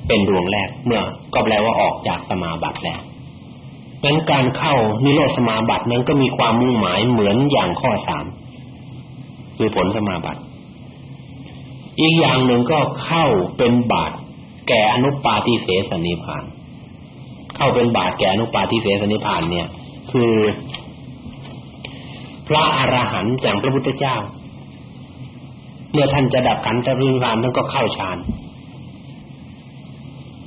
เป็นดวงแรกเมื่อ ก็แปลว่าออกจากสมาบัติแล้วงั้นการเข้านิโรธสมาบัตินั้นก็มีความมุ่งหมายเหมือนอย่างข้อสามคือผลสมาบัติ อีกอย่างหนึ่งก็เข้าเป็นบาตแก่อนุปาทิเสสนิพาน เข้าเป็นบาตแก่อนุปาทิเสสนิพานเนี่ย คือ พระอรหันต์อย่างพระพุทธเจ้า เมื่อท่านจะดับขันธ์ปรินิพานท่านก็เข้าฌาน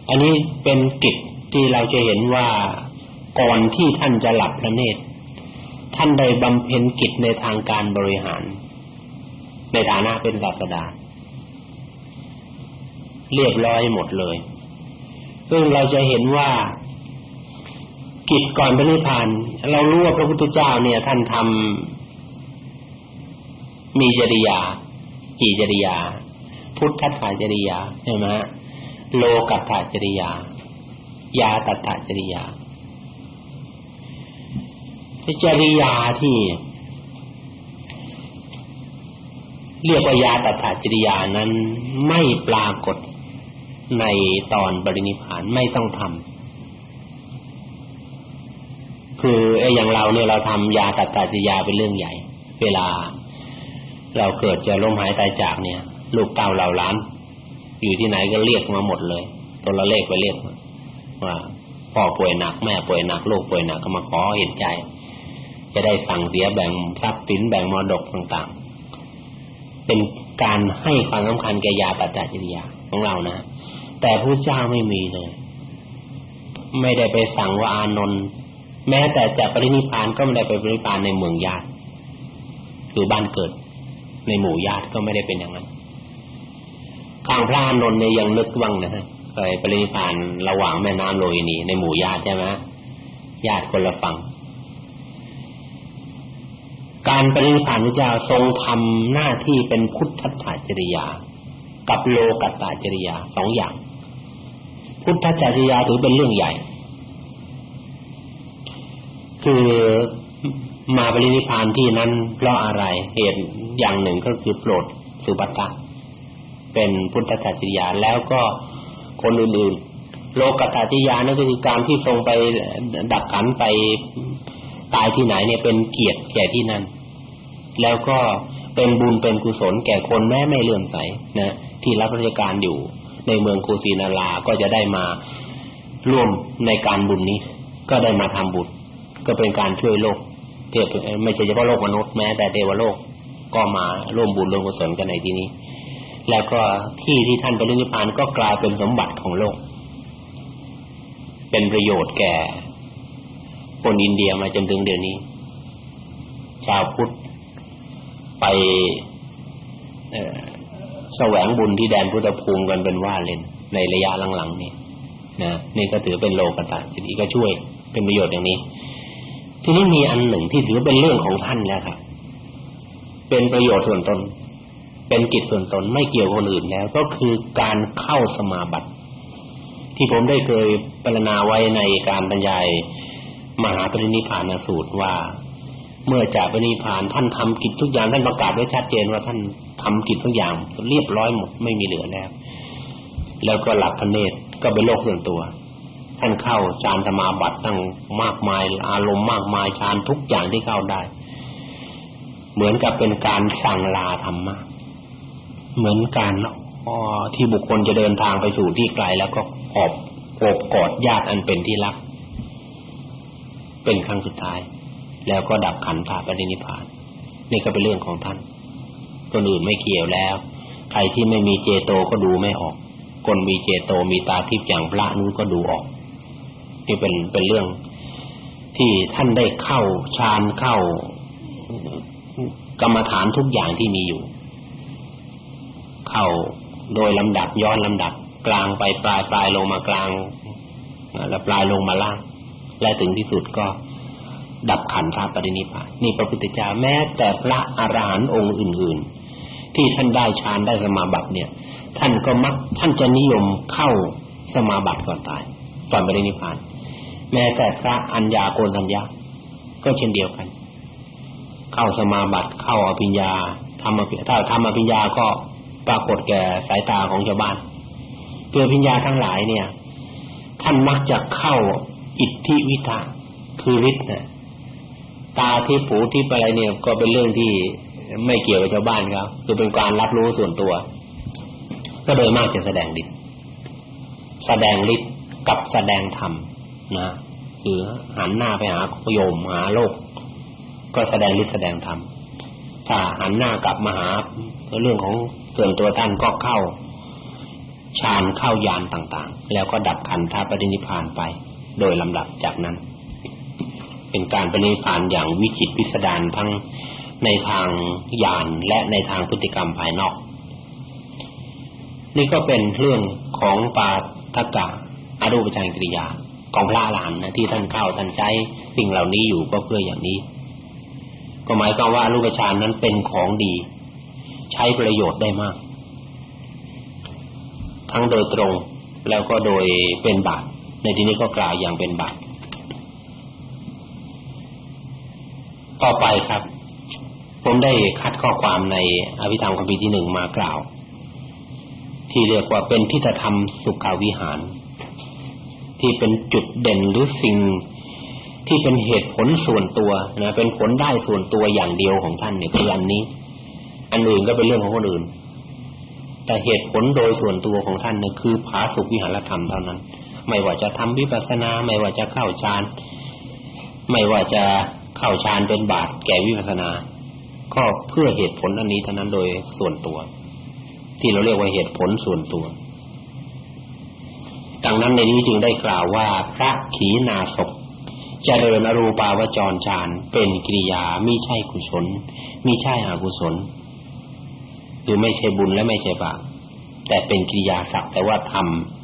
อันนี้เป็นกิจที่เราจะเห็นว่าก่อนที่ท่านจะหลับพระเนตร ท่านได้บำเพ็ญกิจในทางการบริหาร ในฐานะเป็นศาสดา เรียบร้อยหมดเลย ซึ่งเราจะเห็นว่า กิจก่อนพระนิพพาน เรารู้ว่าพระพุทธเจ้าเนี่ย ท่านทำมีจริยา จีจริยา พุทธถาจริยาใช่ไหมโลกัตถาจริยา ยาตัตถาจริยาจริยาที่เรียกว่ายาตถาจริยานั้นไม่ปรากฏในตอนบรินิพานไม่ต้องทำ คือไอ้อย่างเราเนี่ยเราทำยาตถาจิยาเป็นเรื่องใหญ่ เวลา เราเกิดจะล้มหายตายจากเนี่ย ลูกเต้าเราล้าน อยู่ที่ไหนก็เรียกมาหมดเลยตัวละเลขไปเรียกว่าพ่อป่วยหนักแม่ป่วยหนักลูกป่วยหนักก็มาขอเห็นใจ จะได้สั่งเสียแบ่งทรัพย์สินแบ่งมรดกต่างๆ เป็นการให้ความสำคัญแก่ยาปัจจัยจริยาของเรานะ แต่พระเจ้าไม่มีเลย ไม่ได้ไปสั่งว่าอานนท์ แม้แต่จะปรินิพานก็ไม่ได้ไปปรินิพานในเมืองญาติคือบ้านเกิด ในหมู่ญาติก็ไม่ได้เป็นอย่างนั้นข้างพระอานนท์เนี่ยยังนึกว่างนะฮะเคยปรินิพานระหว่างแม่น้ำโลยินีในหมู่ญาติใช่ไหมญาติคนละฝั่งการปรินิพานพระเจ้าทรงทำหน้าที่เป็นพุทธถาจริยา กับโลกัตตาจริยาสองอย่าง พุทธจริยาถือเป็นเรื่องใหญ่ คือมาปรินิพพานที่นั้นเพราะอะไรเหตุอย่างหนึ่งก็คือโปรดสุปัตตะเป็นพุทธจริยาแล้วก็คนอื่นๆโลกัตตาจริยานั่นก็คือการที่ทรงไปดักขันไปตายที่ไหนเนี่ยเป็นเกียรติแก่ที่นั่น แล้วก็เป็นบุญเป็นกุศลแก่คนแม้ไม่เลื่อมใสนะที่รับราชการอยู่ในเมืองกุสินาราก็จะได้มาร่วมในการบุญนี้ ก็ได้มาทำบุญ ก็เป็นการช่วยโลกเทียบไม่ใช่เฉพาะโลกมนุษย์แม้แต่เทวโลกก็มาร่วมบุญร่วมกุศลกันในที่นี้ แล้วก็ที่ที่ท่านไปนิพพานก็กลายเป็นสมบัติของโลก เป็นประโยชน์แก่คนอินเดียมาจนถึงเดี๋ยวนี้ ชาวพุทธไปแสวงบุญที่แดนพุทธภูมิกันเป็นว่าเล่นในระยะหลังๆนี้นะนี่ก็ถือเป็นโลกตาจิตก็ช่วยเป็นประโยชน์อย่างนี้ ทีนี้มีอันหนึ่งที่ถือเป็นเรื่องของท่านแล้วครับ เป็นประโยชน์ส่วนตน เป็นกิจส่วนตนไม่เกี่ยวคนอื่นแล้ว ก็คือการเข้าสมาบัติ ที่ผมได้เคยปรณนาไว้ในการบรรยายมหาปรินิพานสูตรว่า เมื่อจากปรินิพานท่านทำกิจทุกอย่างท่านประกาศไว้ชัดเจนว่าท่านทำกิจทุกอย่างเรียบร้อยหมดไม่มีเหลือแล้วแล้วก็หลับพระเนตรก็เป็นโลกส่วนตัว ท่านเข้าฌานสมาบัติตั้งมากมายอารมณ์มากมายฌานทุกอย่างที่เข้าได้ เหมือนกับเป็นการสั่งลาธรรมะเหมือนการที่บุคคลจะเดินทางไปสู่ที่ไกลแล้วก็หอบโอบกอดญาติอันเป็นที่รัก เป็นครั้งสุดท้าย แล้วก็ดับขันธาปรินิพาน นี่ก็เป็นเรื่องของท่านคนอื่นไม่เกี่ยวแล้ว ใครที่ไม่มีเจโตก็ดูไม่ออกคนมีเจโตมีตาทิพย์อย่างพระนู้นก็ดูออก นี่เป็นเป็นเรื่องที่ท่านได้เข้าฌานเข้ากรรมฐานทุกอย่างที่มีอยู่ เข้าโดยลำดับย้อนลำดับ กลางไปปลายปลายลงมากลางแล้วปลายลงมาล่าง และถึงที่สุดก็ดับขันธปรินิพพานนี่พระพุทธเจ้าแม้แต่พระอรหันต์องค์อื่น ๆ ที่ท่านได้ฌานได้สมาบัติเนี่ย ท่านก็มักท่านจะนิยมเข้าสมาบัติก่อนตายก่อนปรินิพพาน แม้แต่พระอัญญาโกณทัญญาก็เช่นเดียวกัน เข้าสมาบัติเข้าอภิญญาทำอภิถ้าทำอภิญญาก็ปรากฏแก่สายตาของชาวบ้านเพื่อพิญญาทั้งหลายเนี่ย ท่านมักจะเข้าอิทธิวิทาคือฤทธิ์นะตาที่ผูที่อะไรเนี่ย ก็เป็นเรื่องที่ไม่เกี่ยวกับชาวบ้านครับคือเป็นการรับรู้ส่วนตัว ก็โดยมากจะแสดงฤทธิ์แสดงฤทธิ์กับแสดงธรรม นะคือหันหน้าไปหาโยมหาโลก ก็แสดงฤทธิ์แสดงธรรมถ้าหันหน้ากลับมาหาเรื่องของส่วนตัวท่านก็เข้าฌานเข้ายานต่างๆ แล้วก็ดับขันธปรินิพานไป โดยลำดับจากนั้น เป็นการปรินิพานอย่างวิจิตพิสดารทั้งในทางญาณและในทางพฤติกรรมภายนอก นี่ก็เป็นเรื่องของปาทกะอรูปฌานกิริยา ของพระหลานนะที่ท่านเข้าท่านใช้สิ่งเหล่านี้อยู่ก็เพื่ออย่างนี้ ก็หมายความว่ารูปฌานนั้นเป็นของดี ใช้ประโยชน์ได้มาก ทั้งโดยตรงแล้วก็โดยเป็นบาตในที่นี้ก็กล่าวอย่างเป็นบาตต่อไปครับ ผมได้คัดข้อความในอภิธรรมคัมภีร์ที่หนึ่งมากล่าว ที่เรียกว่าเป็นทิฏฐธรรมสุขาวิหาร ที่เป็นจุดเด่นหรือสิ่งที่เป็นเหตุผลส่วนตัวนะเป็นผลได้ส่วนตัวอย่างเดียวของท่านเนี่ยคืออันนี้ อันอื่นก็เป็นเรื่องของคนอื่น แต่เหตุผลโดยส่วนตัวของท่านเนี่ยคือผาสุขวิหารธรรมเท่านั้น ไม่ว่าจะทำวิปัสสนา ไม่ว่าจะเข้าฌาน ไม่ว่าจะเข้าฌานเป็นบาตแก่วิปัสสนา ก็เพื่อเหตุผลอันนี้เท่านั้นโดยส่วนตัว ที่เราเรียกว่าเหตุผลส่วนตัว ดังนั้นในนี้จึงได้กล่าวว่าพระขีณาสพเจริญอรูปาวจรฌานเป็นกิริยามิใช่กุศลมิใช่อกุศลคือไม่ใช่บุญและไม่ใช่บาปแต่เป็นกิริยาสักแต่ว่าท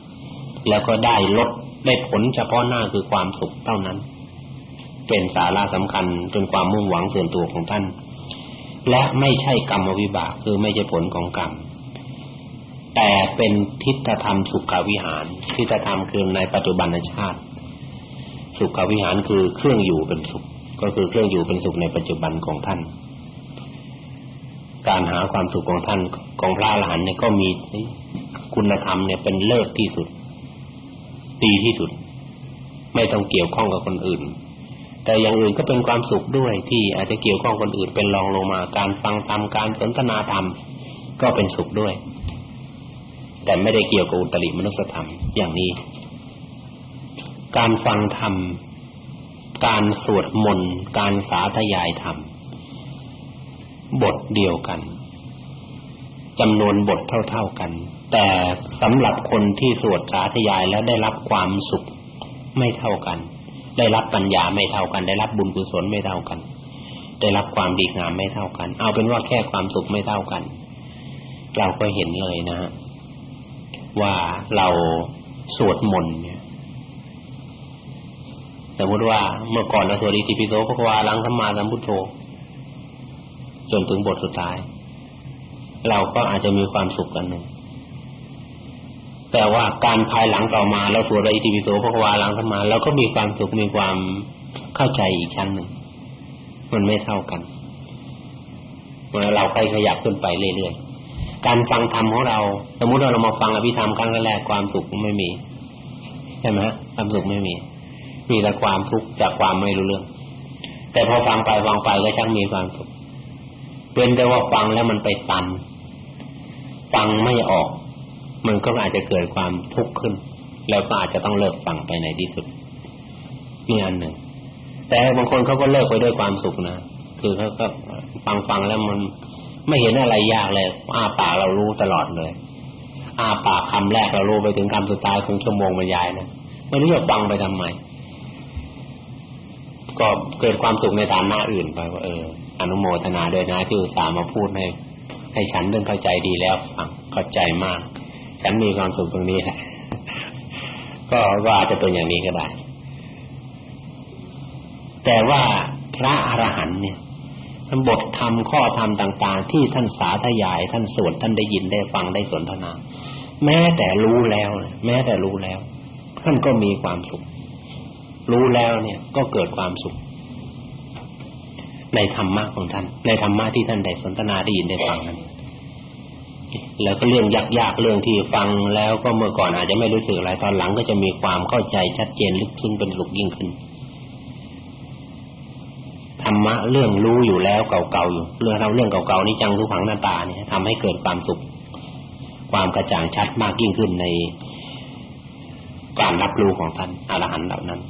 ำแล้วก็ได้ลดได้ผลเฉพาะหน้าคือความสุขเท่านั้น เป็นสาระสำคัญเป็นความมุ่งหวังส่วนตัวของท่าน และไม่ใช่กรรมวิบากคือไม่ใช่ผลของกรรม แต่เป็นทิฏฐธรรมสุขวิหารทิฏฐธรรมคือในปัจจุบันชาติ สุขวิหารคือเครื่องอยู่เป็นสุข ก็คือเครื่องอยู่เป็นสุขในปัจจุบันของท่าน การหาความสุขของท่านของพระอรหันต์เนี่ยก็มีคุณธรรมเนี่ยเป็นเลิศที่สุด ดีที่สุด ไม่ต้องเกี่ยวข้องกับคนอื่น แต่อย่างอื่นก็เป็นความสุขด้วยที่อาจจะเกี่ยวข้องคนอื่นเป็นรองลงมาการฟังธรรมการสนทนาธรรมก็เป็นสุขด้วย แต่ไม่ได้เกี่ยวกับอุตริมนุสธรรมอย่างนี้ การฟังธรรม การสวดมนต์การสาธยายธรรม บทเดียวกันจำนวนบทเท่า ๆกัน แต่สำหรับคนที่สวดสาธยายแล้วได้รับความสุขไม่เท่ากัน ได้รับปัญญาไม่เท่ากัน ได้รับบุญกุศลไม่เท่ากัน ได้รับความดีงามไม่เท่ากัน เอาเป็นว่าแค่ความสุขไม่เท่ากัน เราก็เห็นเลยนะฮะ ว่าเราสวดมนต์เนี่ยสมมติว่าเมื่อก่อนเราสวดอิติปิโสพระควาลังธรรมาสัมพุทโธจนถึงบทสุดท้าย เราก็อาจจะมีความสุขกันหนึ่งแต่ว่าการภายหลังต่อมาเราสวดอิติปิโสพระวาลังธรรมาเราก็มีความสุขมีความเข้าใจอีกชั้นหนึ่งมันไม่เท่ากันเมื่อเราค่อยขยับขึ้นไปเรื่อยๆ การฟังธรรมของเรา สมมุติว่าเรามาฟังอภิธรรมครั้งแรกความสุขไม่มีใช่ไหมความสุขไม่มี มีแต่ความทุกข์จากความไม่รู้เรื่อง แต่พอฟังไปฟังไปก็ช่างมีความสุขเว้นแต่ว่าฟังแล้วมันไปตัน ฟังไม่ออก มันก็อาจจะเกิดความทุกข์ขึ้น แล้วก็อาจจะต้องเลิกฟังไปในที่สุดนี่อันหนึ่ง แต่บางคนเขาก็เลิกไปด้วยความสุขนะคือเขาก็ฟังฟังแล้วมัน ไม่เห็นอะไรยากเลยอ้าปากเรารู้ตลอดเลยอ้าปากคำแรกเรารู้ไปถึงคำสุดท้ายคงชั่วโมงบรรยายนะไม่รู้จะฟังไปทำไมก็เกิดความสุขในฐานะอื่นไปว่าเอออนุโมทนาด้วยนะที่อุตส่าห์มาพูดให้ให้ฉันเรื่องเข้าใจดีแล้วฟังเข้าใจมาก ฉันมีความสุขตรงนี้แหละก็ก็อาจจะเป็นอย่างนี้ก็ได้ แต่ว่าพระอรหันต์เนี่ย บทธรรมข้อธรรมต่าง ๆ ที่ท่านสาธยาย ท่านสวดท่านได้ยินได้ฟังได้สนทนา แม้แต่รู้แล้ว แม้แต่รู้แล้ว ท่านก็มีความสุข รู้แล้วเนี่ยก็เกิดความสุข ในธรรมะของท่าน ในธรรมะที่ท่านได้สนทนาได้ยินได้ฟังนั้นแล้วก็เรื่องยากๆเรื่องที่ฟังแล้วก็เมื่อก่อนอาจจะไม่รู้สึกอะไรตอนหลังก็จะมีความเข้าใจชัดเจนลึกซึ้งเป็นสุขยิ่งขึ้น ธรรมะเรื่องรู้อยู่แล้วเก่าๆอยู่เรื่องเราเรื่องเก่าๆนี้จังทุกขังหน้าตาเนี่ยทำให้เกิดความสุข ความกระจ่างชัดมากยิ่งขึ้นในการรับรู้ของท่านอรหันต์เหล่านั้น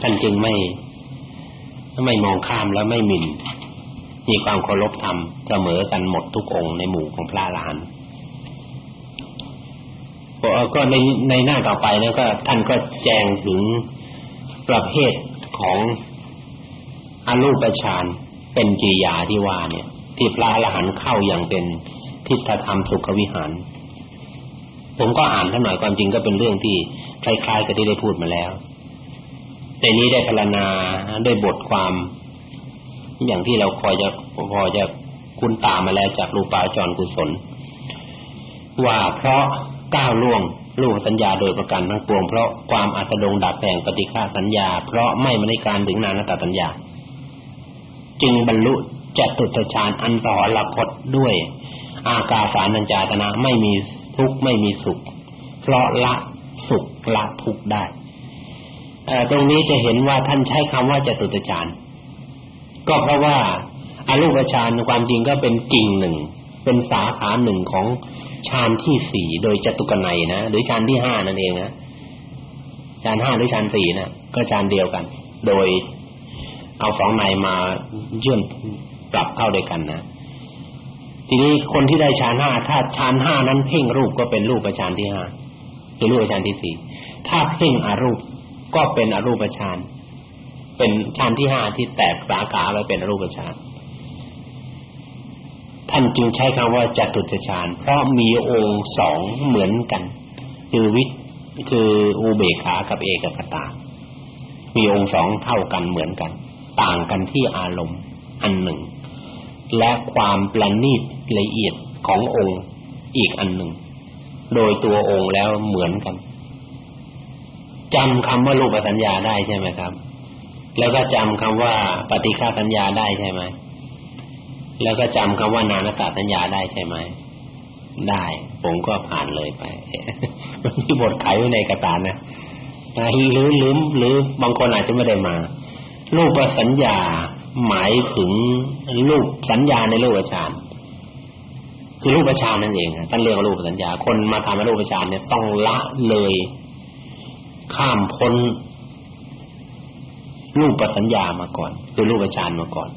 ท่านจึงไม่ไม่มองข้ามแล้วไม่หมิ่น มีความเคารพธรรมเสมอกันหมดทุกองค์ในหมู่ของพระอรหันต์ก็ในในหน้าต่อไปแล้วก็ท่านก็แจงถึง ประเภทของอรูปฌานเป็นจียาที่ว่าเนี่ย ที่พระอรหันต์เข้าอย่างเป็นทิฏฐธรรมสุขวิหาร ผมก็อ่านท่านหน่อยความจริงก็เป็นเรื่องที่คล้ายๆกับที่ได้พูดมาแล้วแต่นี้ได้พรรณนาด้วยบทความ อย่างที่เราพอยจะพอจะคุ้นตามมาแล้วจากรูปาจรกุศล ว่าเพราะก้าวล่วง รูปสัญญาโดยประการทั้งปวงเพราะความอัสดงดับแปลงปฏิฆาสัญญา เพราะไม่มนิการถึงนานตสัญญา จึงบรรลุจตุตฌานอันสหรคตด้วย อากาสานัญจาตนะไม่มีทุกข์ไม่มีสุข เพราะละสุขละทุกข์ได้ตรงนี้จะเห็นว่าท่านใช้คำว่าจตุตฌานก็เพราะว่าอรูปฌานความจริงก็เป็นกิ่งหนึ่ง เป็นสาขาหนึ่งของ ฌานที่สี่โดยจตุกนัยนะหรือฌานที่ห้านั่นเองนะฌานห้าหรือฌานสี่นะก็ฌานเดียวกัน โดยเอาสองในมายื่นปรับเข้าด้วยกันนะทีนี้คนที่ได้ฌานห้าถ้าฌานห้านั้นเพ่งรูปก็เป็นรูปฌานที่ห้าคือรูปฌานที่สี่ถ้าเพ่งอรูปก็เป็นอรูปฌานเป็นฌานที่ห้าที่แตกสาขาไปเป็นอรูปฌาน ท่านจึงใช้คำว่าจตุตฌานเพราะมีองค์สองเหมือนกัน คือวิคืออุเบกขากับเอกคตา มีองค์สองเท่ากันเหมือนกัน ต่างกันที่อารมณ์อันหนึ่ง และความประณีตละเอียดขององค์อีกอันหนึ่ง โดยตัวองค์แล้วเหมือนกันจำคำว่ารูปสัญญาได้ใช่ไหมครับ แล้วก็จำคำว่าปฏิฆาสัญญาได้ใช่ไหม แล้วก็จำคำว่านานตาสัญญาได้ใช่ไหมได้ ผมก็ผ่านเลยไปที่บทไขไว้ในกระตานนะหรือลืมหรือบางคนอาจจะไม่ได้มารูปสัญญาหมายถึงรูปสัญญาในรูปฌานคือรูปฌานนั่นเองท่านเรียกว่ารูปสัญญา คนมาทำรูปฌานเนี่ยต้องละเลย ข้ามพ้นรูปสัญญามาก่อน คือรูปฌานมาก่อน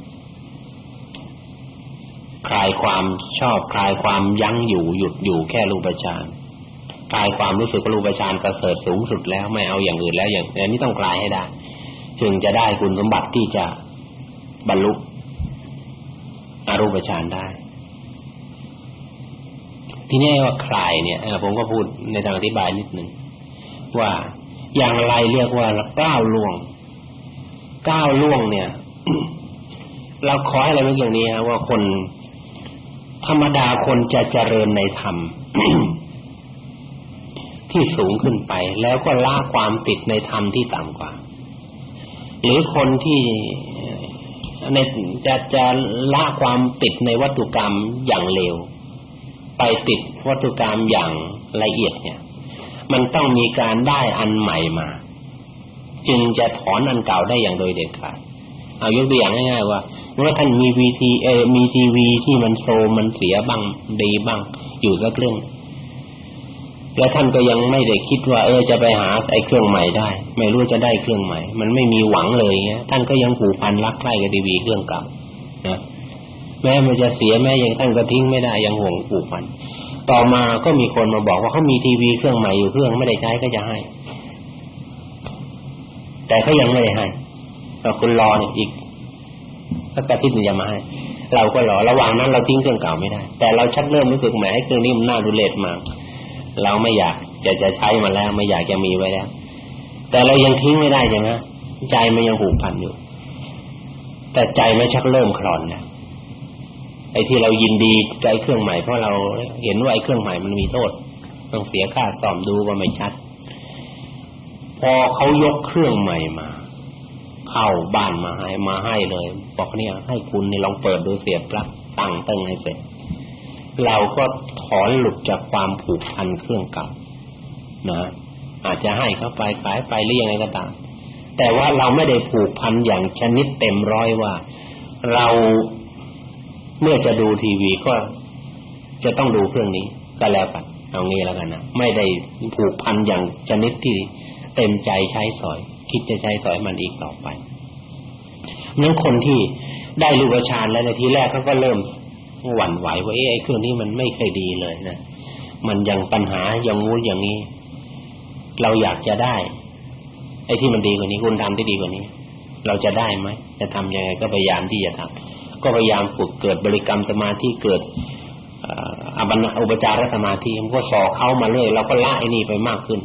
คลายความชอบคลายความยั้งอยู่หยุดอยู่แค่รูปฌานคลายความรู้สึกรูปฌานประเสริฐสูงสุดแล้วไม่เอาอย่างอื่นแล้วอย่างนี้ต้องคลายให้ได้ จึงจะได้คุณสมบัติที่จะบรรลุอรูปฌานได้ ทีนี้ว่าคลายเนี่ยผมก็พูดในทางอธิบายนิดหนึ่งว่าอย่างไรเรียกว่าก้าวล่วงก้าวล่วงเนี่ย เราขอให้อะไรเมื่อกี้นี้ว่าคน ธรรมดาคนจะเจริญในธรรม ที่สูงขึ้นไป แล้วก็ละความติดในธรรมที่ต่ำกว่า หรือคนที่ในจะจะละความติดในวัตถุกรรมอย่างเร็ว ไปติดวัตถุกรรมอย่างละเอียดเนี่ย มันต้องมีการได้อันใหม่มา จึงจะถอนอันเก่าได้อย่างโดยเด็ดขาด เอายกตัวอย่างง่ายๆว่าเมื่อท่านมีวีทีเอมีทีวีที่มันโซมันเสียบ้างดีบ้าง อยู่สักเรื่องแล้วท่านก็ยังไม่ได้คิดว่า เออจะไปหาไอ้เครื่องใหม่ได้ ไม่รู้จะได้เครื่องใหม่ มันไม่มีหวังเลยเงี้ยท่านก็ยังผูกพันรักใคร่กับทีวีเครื่องเก่านะแม้มันจะเสียแม้ยังท่านก็ทิ้งไม่ได้ยังห่วงผูกพันต่อมาก็มีคนมาบอกว่าเขามีทีวีเครื่องใหม่อยู่เครื่องไม่ได้ใช้ก็จะให้ แต่เขายังไม่ได้ให้ เราคุณรอเนี่ยอีกสักอาทิตย์นึงจะมาให้เราก็รอระหว่างนั้นเราทิ้งเครื่องเก่าไม่ได้ แต่เราชักเริ่มรู้สึกแหมให้เครื่องนี้มันน่าดูเลดมากเราไม่อยากจะจะใช้มาแล้ว ไม่อยากจะมีไว้แล้ว แต่เรายังทิ้งไม่ได้ใช่ไหมใจมันยังผูกพันอยู่ แต่ใจมันชักเริ่มคลอนนะไอ้ที่เรายินดีใจเครื่องใหม่เพราะเราเห็นว่าไอ้เครื่องใหม่มันมีโทษ ต้องเสียค่าซ่อมดูว่าไม่ชัด พอเขายกเครื่องใหม่มา เข้าบ้านมาให้มาให้เลย บอกเนี่ย ให้คุณนี่ลองเปิดดูเสียบปลั๊กตั้งตึงให้เสร็จ เราก็ถอนหลุดจากความผูกพันเครื่องเก่านะอาจจะให้เขาไปขายไปหรือยังไงก็ตามแต่ว่าเราไม่ได้ผูกพันอย่างชนิดเต็มร้อยว่า เราเมื่อจะดูทีวีก็จะต้องดูเครื่องนี้ก็แล้วกันเอางี้แล้วกันนะไม่ได้ผูกพันอย่างชนิดที่เต็มใจใช้สอย คิดจะใช้สอยมันอีกต่อไปนั้นคนที่ได้รูปฌานแล้วในทีแรกเขาก็เริ่มหวั่นไหวว่าเอ๊ะไอ้เครื่องนี้มันไม่เคยดีเลยนะมันยังปัญหาอย่างงู้นอย่างนี้ เราอยากจะได้ ไอ้ที่มันดีกว่านี้คุณทำที่ดีกว่านี้ เราจะได้ไหมจะทำยังไงก็พยายามที่จะทำก็พยายามฝึกเกิดบริกรรมสมาธิเกิดอาบันอุปจารสมาธิมันก็สอเข้ามาเรื่อยเราก็ละไอ้นี่ไปมากขึ้น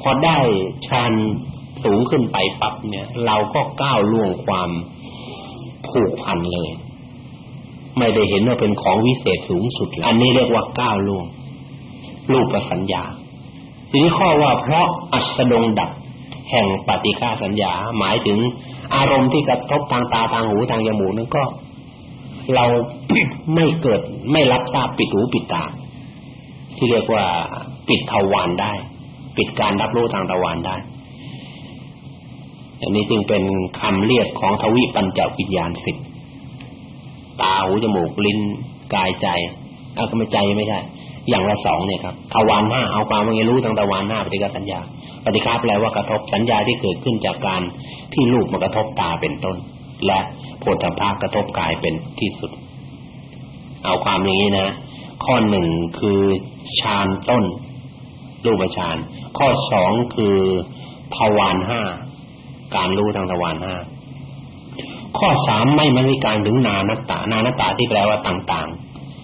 พอได้ฌาน สูงขึ้นไปปั๊บเนี่ย เราก็ก้าวล่วงความผูกพันเลย ไม่ได้เห็นว่าเป็นของวิเศษสูงสุดอันนี้เรียกว่าก้าวล่วงรูปสัญญาทีนี้ข้อว่าเพราะอัสดงดับแห่งปฏิฆาสัญญา หมายถึงอารมณ์ที่กระทบทางตาทางหูทางจมูกนั้นก็ เราไม่เกิดไม่รับทราบปิดหูปิดตา ที่เรียกว่าปิดทวารได้ ปิดการรับรู้ทางทวารได้ อันนี้จึงเป็นคำเรียกของทวิปัญจวิญญาณสิบตาหูจมูกลิ้นกายใจเอาก็ไม่ใจไม่ใช่อย่างละสองเนี่ยครับทวารห้าเอาความว่าไงรู้ทางทวารห้าปฏิกาสัญญาปฏิฆาแปลว่ากระทบสัญญาที่เกิดขึ้นจากการที่รูปมากระทบตาเป็นต้น และโผฏฐัพพะกระทบกายเป็นที่สุด เอาความอย่างนี้นะ ข้อหนึ่งคือฌานต้นรูปฌานข้อสองคือทวารห้า การรู้ทางทวารห้าข้อสามไม่มริการถึงนานัตตานานัตตาที่แปลว่าต่าง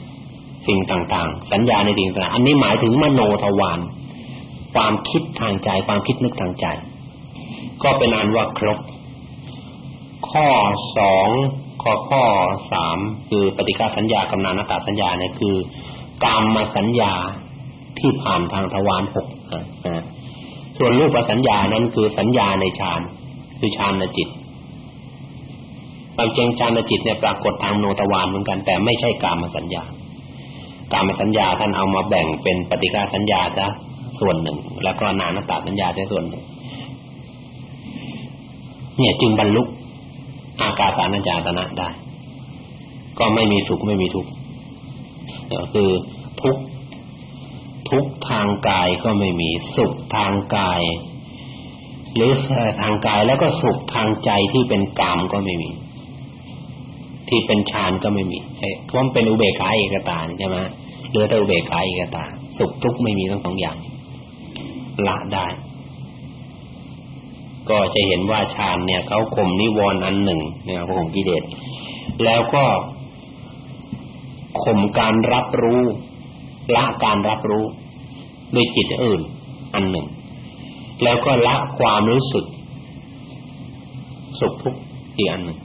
ๆ สิ่งต่าง ๆ สัญญาในสิ่งต่างอันนี้หมายถึงมโนทวารความคิดทางใจ ความคิดนึกทางใจ ก็เป็นอันว่าครบ ข้อสองข้อข้อสามคือปฏิฆาสัญญากับนานัตตาสัญญาเนี่ยคือกามมาสัญญาที่ผ่านทางทวารหกส่วนรูปสัญญานั้นคือสัญญาในฌาน คือฌานจิตความจริงฌานจิตเนี่ยปรากฏทางโนตวานเหมือนกัน แต่ไม่ใช่กามสัญญา กามสัญญาท่านเอามาแบ่งเป็นปฏิฆาสัญญาจะส่วนหนึ่ง แล้วก็นานตาสัญญาจะส่วนหนึ่ง เนี่ยจึงบรรลุอากาสานัญจาตนะได้ ก็ไม่มีสุขไม่มีทุกข์คือทุกทุกทางกายก็ไม่มีสุขทางกาย หรือทางกายแล้วก็สุขทางใจที่เป็นกามก็ไม่มี ที่เป็นฌานก็ไม่มีเพราะมันเป็นอุเบกขาเอกตาใช่ไหมเหลือแต่อุเบกขาเอกตา สุขทุกข์ไม่มีทั้งสองอย่างละได้ ก็จะเห็นว่าฌานเนี่ยเขาข่มนิวรณ์อันหนึ่งเนี่ยข่มกิเลสแล้วก็ข่มการรับรู้ละการรับรู้ด้วยจิตอื่น อันหนึ่ง แล้วก็ละความรู้สึกสุขทุกข์อีกอันหนึ่ง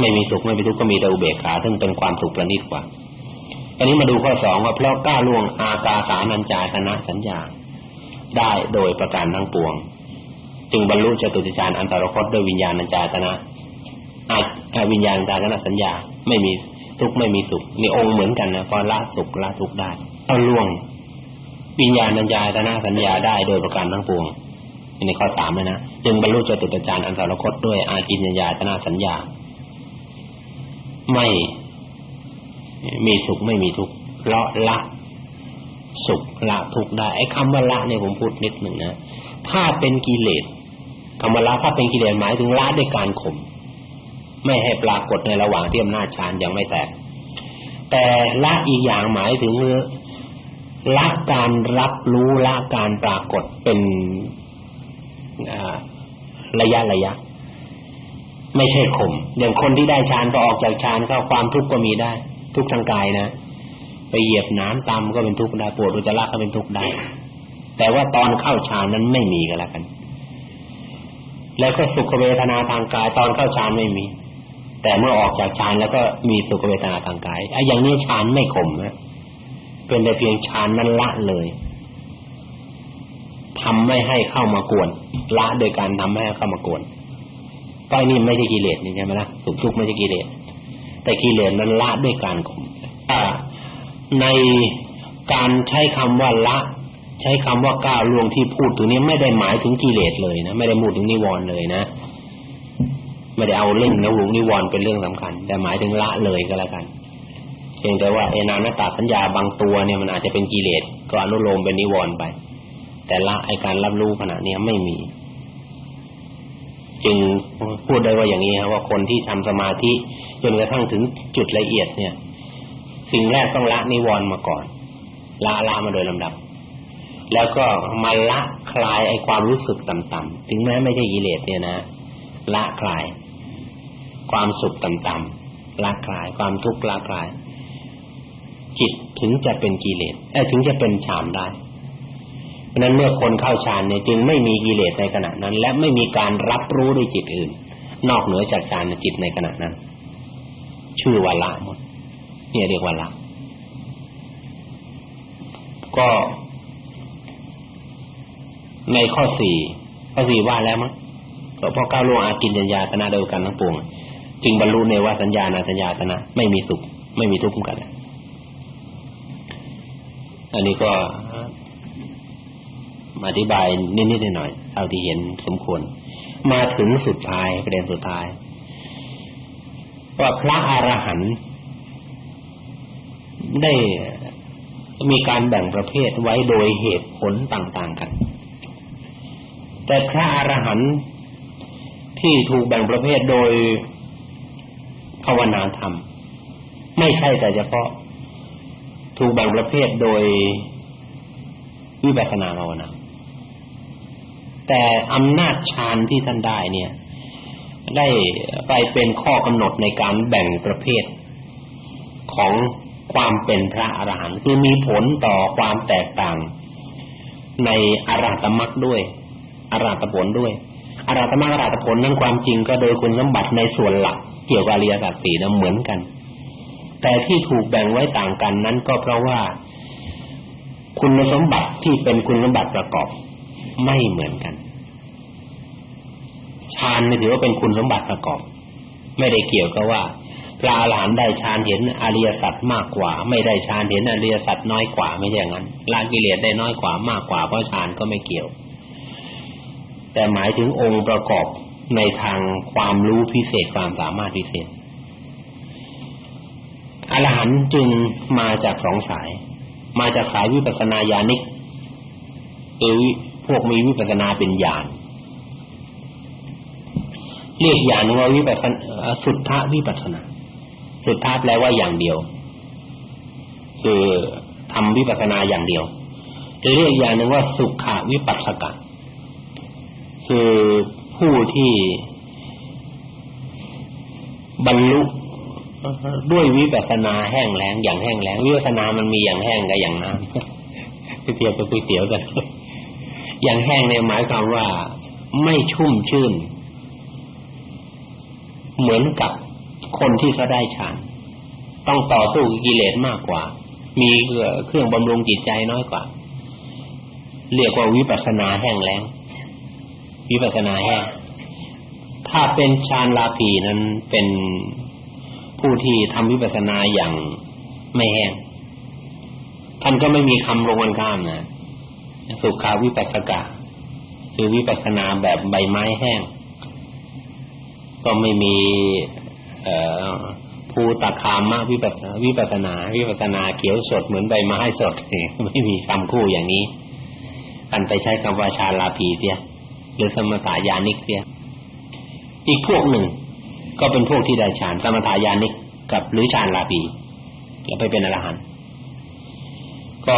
ไม่มีสุขไม่มีทุกข์ก็มีแต่อุเบกขาซึ่งเป็นความสุขประณีตกว่าอันนี้มาดูข้อสองว่าเพราะกล้าล่วง อากาสานัญจายตนะสัญญา ได้โดยประการทั้งปวง จึงบรรลุจตุติฌานอันตรคตด้วยวิญญาณัญจายตนะอาวิญญาณญาตนะสัญญา ไม่มีทุกข์ไม่มีสุขมีองค์เหมือนกันนะพอละสุขละทุกข์ได้เอาล่วง วิญญาณัญจายตนะสัญญาได้โดยประการทั้งปวงในข้อสามเลยนะจึงบรรลุจตุตฌานอันสารคตด้วยอากินญาตนาสัญญา ไม่มีสุขไม่มีทุกข์เพราะละสุขละทุกข์ได้ไอ้คำว่าละเนี่ยผมพูดนิดหนึ่งนะถ้าเป็นกิเลสคำว่าละถ้าเป็นกิเลสหมายถึงละด้วยการข่มไม่ให้ปรากฏในระหว่างที่อำนาจฌานยังไม่แตกแต่ละอีกอย่างหมายถึง ละการรับรู้ละการปรากฏเป็นระยะระยะ ไม่ใช่ข่มอย่างคนที่ได้ฌานพอออกจากฌานก็ความทุกข์ก็มีได้ ทุกทางกายนะไปเหยียบน้ำตำก็เป็นทุกข์ได้ปวดอุจจาระก็เป็นทุกข์ได้ แต่ว่าตอนเข้าฌานนั้นไม่มีกันแล้วกัน แล้วก็สุขเวทนาทางกาย ตอนเข้าฌานไม่มี แต่เมื่อออกจากฌานแล้วก็มีสุขเวทนาทางกายไอ้อย่างนี้ฌานไม่ข่มนะ เป็นแต่เพียงฌานนั้นละเลยทำไม่ให้เข้ามากวนละโดยการทำให้เข้ามากวนก็นี่ไม่ใช่กิเลสนี่ใช่ไหมล่ะสุขทุกข์ไม่ใช่กิเลสแต่กิเลสนั้นละด้วยการข่มในการใช้คำว่าละ ใช้คำว่าก้าวล่วงที่พูดถึงนี้ไม่ได้หมายถึงกิเลสเลยนะไม่ได้พูดถึงนิวรณ์เลยนะไม่ได้เอาเรื่องนวงนิวรณ์เป็นเรื่องสำคัญ แต่หมายถึงละเลยก็แล้วกัน พียงแต่ว่าเอนานตาสัญญาบางตัวเนี่ยมันอาจจะเป็นกิเลสก็อนุโลมเป็นนิวรณ์ไป แต่ละไอการรับรู้ขณะนี้ยไม่มี จึงพูดได้ว่าอย่างนี้ครับว่าคนที่ทำสมาธิจนกระทั่งถึงจุดละเอียดเนี่ย สิ่งแรกต้องละนิวรณ์มาก่อน ละละมาโดยลำดับ แล้วก็มาละคลายไอ้ความรู้สึกต่ำๆถึงแม้ไม่ใช่กิเลสเนี่ยนะละคลาย ความสุขต่ำๆละคลาย ความทุกข์ละคลาย จิตถึงจะเป็นกิเลสเอ้ถึงจะเป็นฌานได้เพราะนั้นเมื่อคนเข้าฌานเนี่ยจึงไม่มีกิเลสในขณะนั้น และไม่มีการรับรู้ด้วยจิตอื่น นอกเหนือจากฌานจิตในขณะนั้น ชื่อว่าละหมดเนี่ยเรียกว่าละก็ในข้อสี่ข้อสี่ว่าแล้วมั้งก็พอก้าวล่วงอากินยัญญาตนะเดียวกันทั้งปวงจึงบรรลุในว่าสัญญาณสัญญาตนะไม่มีสุข ไม่มีทุกข์กัน อันนี้ก็อธิบายนิดๆหน่อยๆเท่าที่เห็นสมควร มาถึงสุดท้ายประเด็นสุดท้าย ว่าพระอรหันต์ได้มีการแบ่งประเภทไว้โดยเหตุผลต่าง ๆกัน แต่พระอรหันต์ที่ถูกแบ่งประเภทโดยภาวนาธรรม ไม่ใช่แต่เฉพาะ ถูกแบ่งประเภทโดยวิปัสสนาภาวนาแต่อำนาจฌานที่ท่านได้เนี่ย ได้ไปเป็นข้อกำหนดในการแบ่งประเภทของความเป็นพระอรหันต์คือมีผลต่อความแตกต่าง ในอรหัตมรรคด้วย อรหัตผลด้วย อรหัตมรรคอรหัตผลนั้นความจริงก็โดยคุณสมบัติในส่วนหลัก เกี่ยวกับอริยสัจสี่นั้นเหมือนกัน แต่ที่ถูกแบ่งไว้ต่างกันนั้นก็เพราะว่า คุณสมบัติที่เป็นคุณสมบัติประกอบไม่เหมือนกันฌานนี่ถือว่าเป็นคุณสมบัติประกอบ ไม่ได้เกี่ยวกับว่าพระอรหันต์ได้ฌานเห็นอริยสัจมากกว่า ไม่ได้ฌานเห็นอริยสัจน้อยกว่าไม่ใช่อย่างนั้นละกิเลสได้น้อยกว่ามากกว่าเพราะฌานก็ไม่เกี่ยว แต่หมายถึงองค์ประกอบในทางความรู้พิเศษความสามารถพิเศษ อรหันต์จึงมาจากสองสาย มาจากสายวิปัสสนาญาณิกหรือพวกมีวิปัสสนาเป็นญาณเรียกญาณว่าวิปัสสนาสุทธวิปัสสนา สุดท้าแปลว่าอย่างเดียว คือทำวิปัสสนาอย่างเดียวจะเรียกอย่างหนึ่งว่าสุขาวิปัสสกะคือผู้ที่บรรลุ ด้วยวิปัสสนาแห้งแล้งอย่างแห้งแล้งวิปัสสนามันมีอย่างแห้งกับอย่างน้ำเทียบกับก๋วยเตี๋ยวกันอย่างแห้งในหมายความว่าไม่ชุ่มชื่น เหมือนกับคนที่เขาได้ฌานต้องต่อสู้กิเลสมากกว่า มีเครื่องบำรุงจิตใจน้อยกว่า เรียกว่าวิปัสสนาแห้งแล้งวิปัสสนาแห้งถ้าเป็นฌานลาภีนั้นเป็น ผู้ที่ทำวิปัสสนาอย่างไม่แห้งท่านก็ไม่มีคำลงกันข้ามนะสุขาวิปัสสกะคือวิปัสสนาแบบใบไม้แห้ง ก็ไม่มีภูตะคามะวิปัสสนาวิปัสสนา วิปัสนาเขียวสดเหมือนใบไม้สดไม่มีคำคู่อย่างนี้อันไปใช้คำว่าชาลาภีเสียหรือสมถายานิกเสียอีกพวกหนึ่ง ก็เป็นพวกที่ได้ฌานสมถายานิกกับหรือฌานลาภีแล้วไปเป็นอรหันต์ก็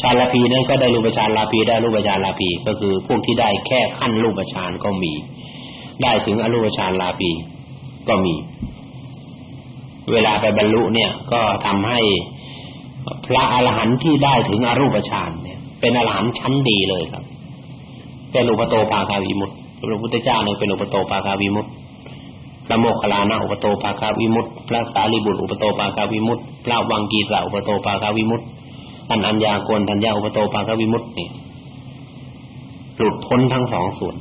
ฌานลาภีนั้นก็ได้รูปฌานลาภีได้รูปฌานลาภีก็คือพวกที่ได้แค่ขั้นรูปฌานก็มี ได้ถึงอรูปฌานลาภีก็มี เวลาไปบรรลุเนี่ยก็ทำให้พระอรหันต์ที่ได้ถึงอรูปฌานเนี่ยเป็นอรหันต์ชั้นดีเลยครับเป็นอุปโตภาคาวิมุตติพระพุทธเจ้าเนี่ยเป็นอุปโตภาคาวิมุตติ พระโมคลานะอุปโตภาคาวิมุตติพระสารีบุตรอุปโตภาคาวิมุตติพระวังกีสะอุปโตภาคาวิมุตติท่านอัญญาโกณทัญญาอุปโตภาคาวิมุตตินี่หลุดพ้นทั้งสองส่วน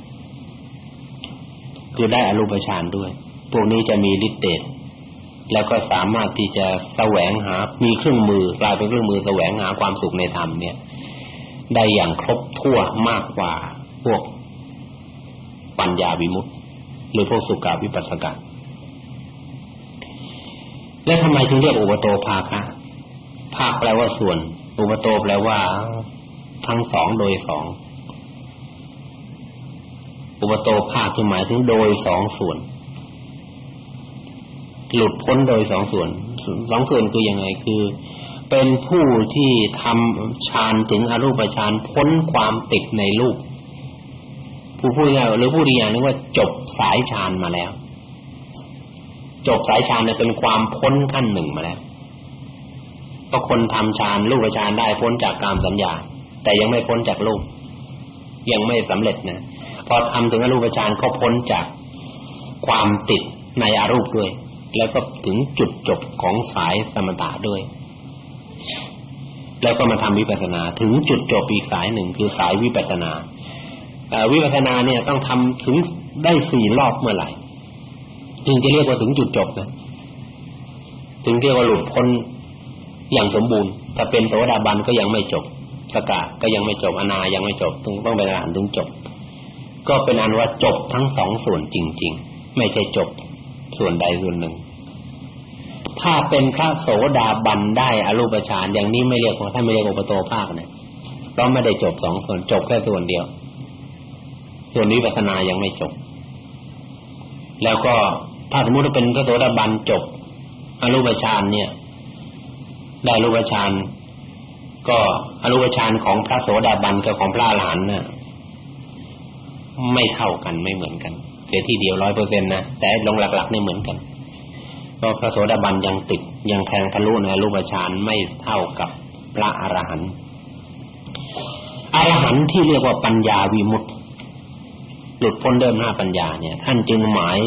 คือได้อรูปฌานด้วย พวกนี้จะมีฤทธิ์เดชแล้วก็สามารถที่จะแสวงหา มีเครื่องมือกลายเป็นเครื่องมือแสวงหาความสุขในธรรมเนี่ยได้อย่างครบถ้วนมากกว่าพวกปัญญาวิมุตติ รือพวกสุกาวิปัสสกะและทำไมถึงเรียกอุปโตภาคะภาคแปลว่าส่วน อุปโตแปลว่า ทั้งสองโดยสองอุปโตภาคคือหมายถึงโดยสองส่วน หลุดพ้นโดยสองส่วนสองส่วนคือยังไงคือ เป็นผู้ที่ทำฌานถึงอรูปฌานพ้นความติดในรูป ผู้พูดง่ายหรือพูดอีย่างนึงว่าจบสายฌานมาแล้ว จบสายฌานเนี่ยเป็นความพ้นขั้นหนึ่งมาแล้วก็คนทำฌานรูปฌานได้พ้นจากกามสัญญา แต่ยังไม่พ้นจากรูปยังไม่สำเร็จนะพอทำถึงอรูปฌานก็พ้นจากความติดในอารูปด้วย แล้วก็ถึงจุดจบของสายสมถะด้วย แล้วก็มาทำวิปัสสนา ถึงจุดจบอีกสายหนึ่งคือสายวิปัสสนา วิปัสสนาเนี่ยต้องทำถึงได้สี่รอบเมื่อไหร่จึงจะเรียกว่าถึงจุดจบนะถึงเรียกว่าหลุดพ้นอย่างสมบูรณ์ถ้าเป็นโสดาบันก็ยังไม่จบ สกาก็ยังไม่จบอนายังไม่จบต้องต้องเป็นอรหันต์ถึงจบ ก็เป็นอันว่าจบทั้งสองส่วนจริง ๆ ไม่ใช่จบส่วนใดส่วนหนึ่ง ถ้าเป็นพระโสดาบันได้อรูปฌานอย่างนี้ไม่เรียกว่าถ้านไม่เรียกอุปโตภาคเนี่ยเพราะไม่ได้จบสองส่วนจบแค่ส่วนเดียว ส่วนนี้ปัสนายังไม่จบ แล้วก็ถ้าสมมติว่าเป็นพระโสดาบันจบอรูปฌานเนี่ย ได้รูปฌานก็อรูปฌานของพระโสดาบันกับของพระอรหันต์น่ะไม่เท่ากันไม่เหมือนกันเสียที่เดียวร้อยเปอร์เซ็นต์นะแต่ลงหลักๆนี่เหมือนกันก็พระโสดาบันยังติดยังแทงทะลุในรูปฌานไม่เท่ากับพระอรหันต์อรหันต์ที่เรียกว่าปัญญาวิมุตติ หลุดพ้นเดิมหน้าปัญญาเนี่ย ท่านจึงหมาย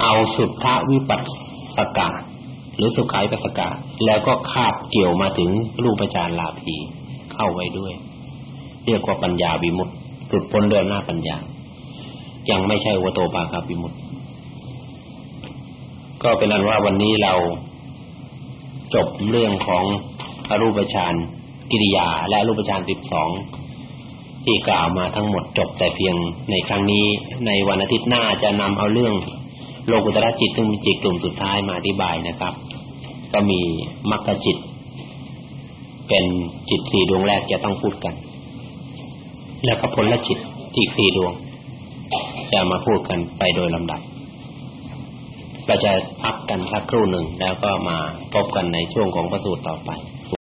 เอาสุทธวิปัสสกาหรือสุขายปัสสกาแล้วก็คาบเกี่ยวมาถึงรูปฌานลาภีเข้าไว้ด้วย เรียกว่าปัญญาวิมุตติหลุดพ้นเดิมหน้าปัญญา ยังไม่ใช่วโตปาคาวิมุตติก็เป็นอันว่าวันนี้เราจบเรื่องของอรูปฌานกิริยาและรูปฌานสิบสอง ที่กล่าวมาทั้งหมดจบแต่เพียงในครั้งนี้ในวันอาทิตย์หน้าจะนำเอาเรื่องโลกุตระจิตซึ่งจิตกลุ่มสุดท้ายมาอธิบายนะครับ ก็มีมรรคจิต เป็นจิตสี่ดวงแรกจะต้องพูดกัน แล้วก็ผลจิตอีกสี่ดวง จะมาพูดกันไปโดยลำดับเราจะพักกันสักครู่หนึ่งแล้วก็มาพบกันในช่วงของประสูตรต่อไป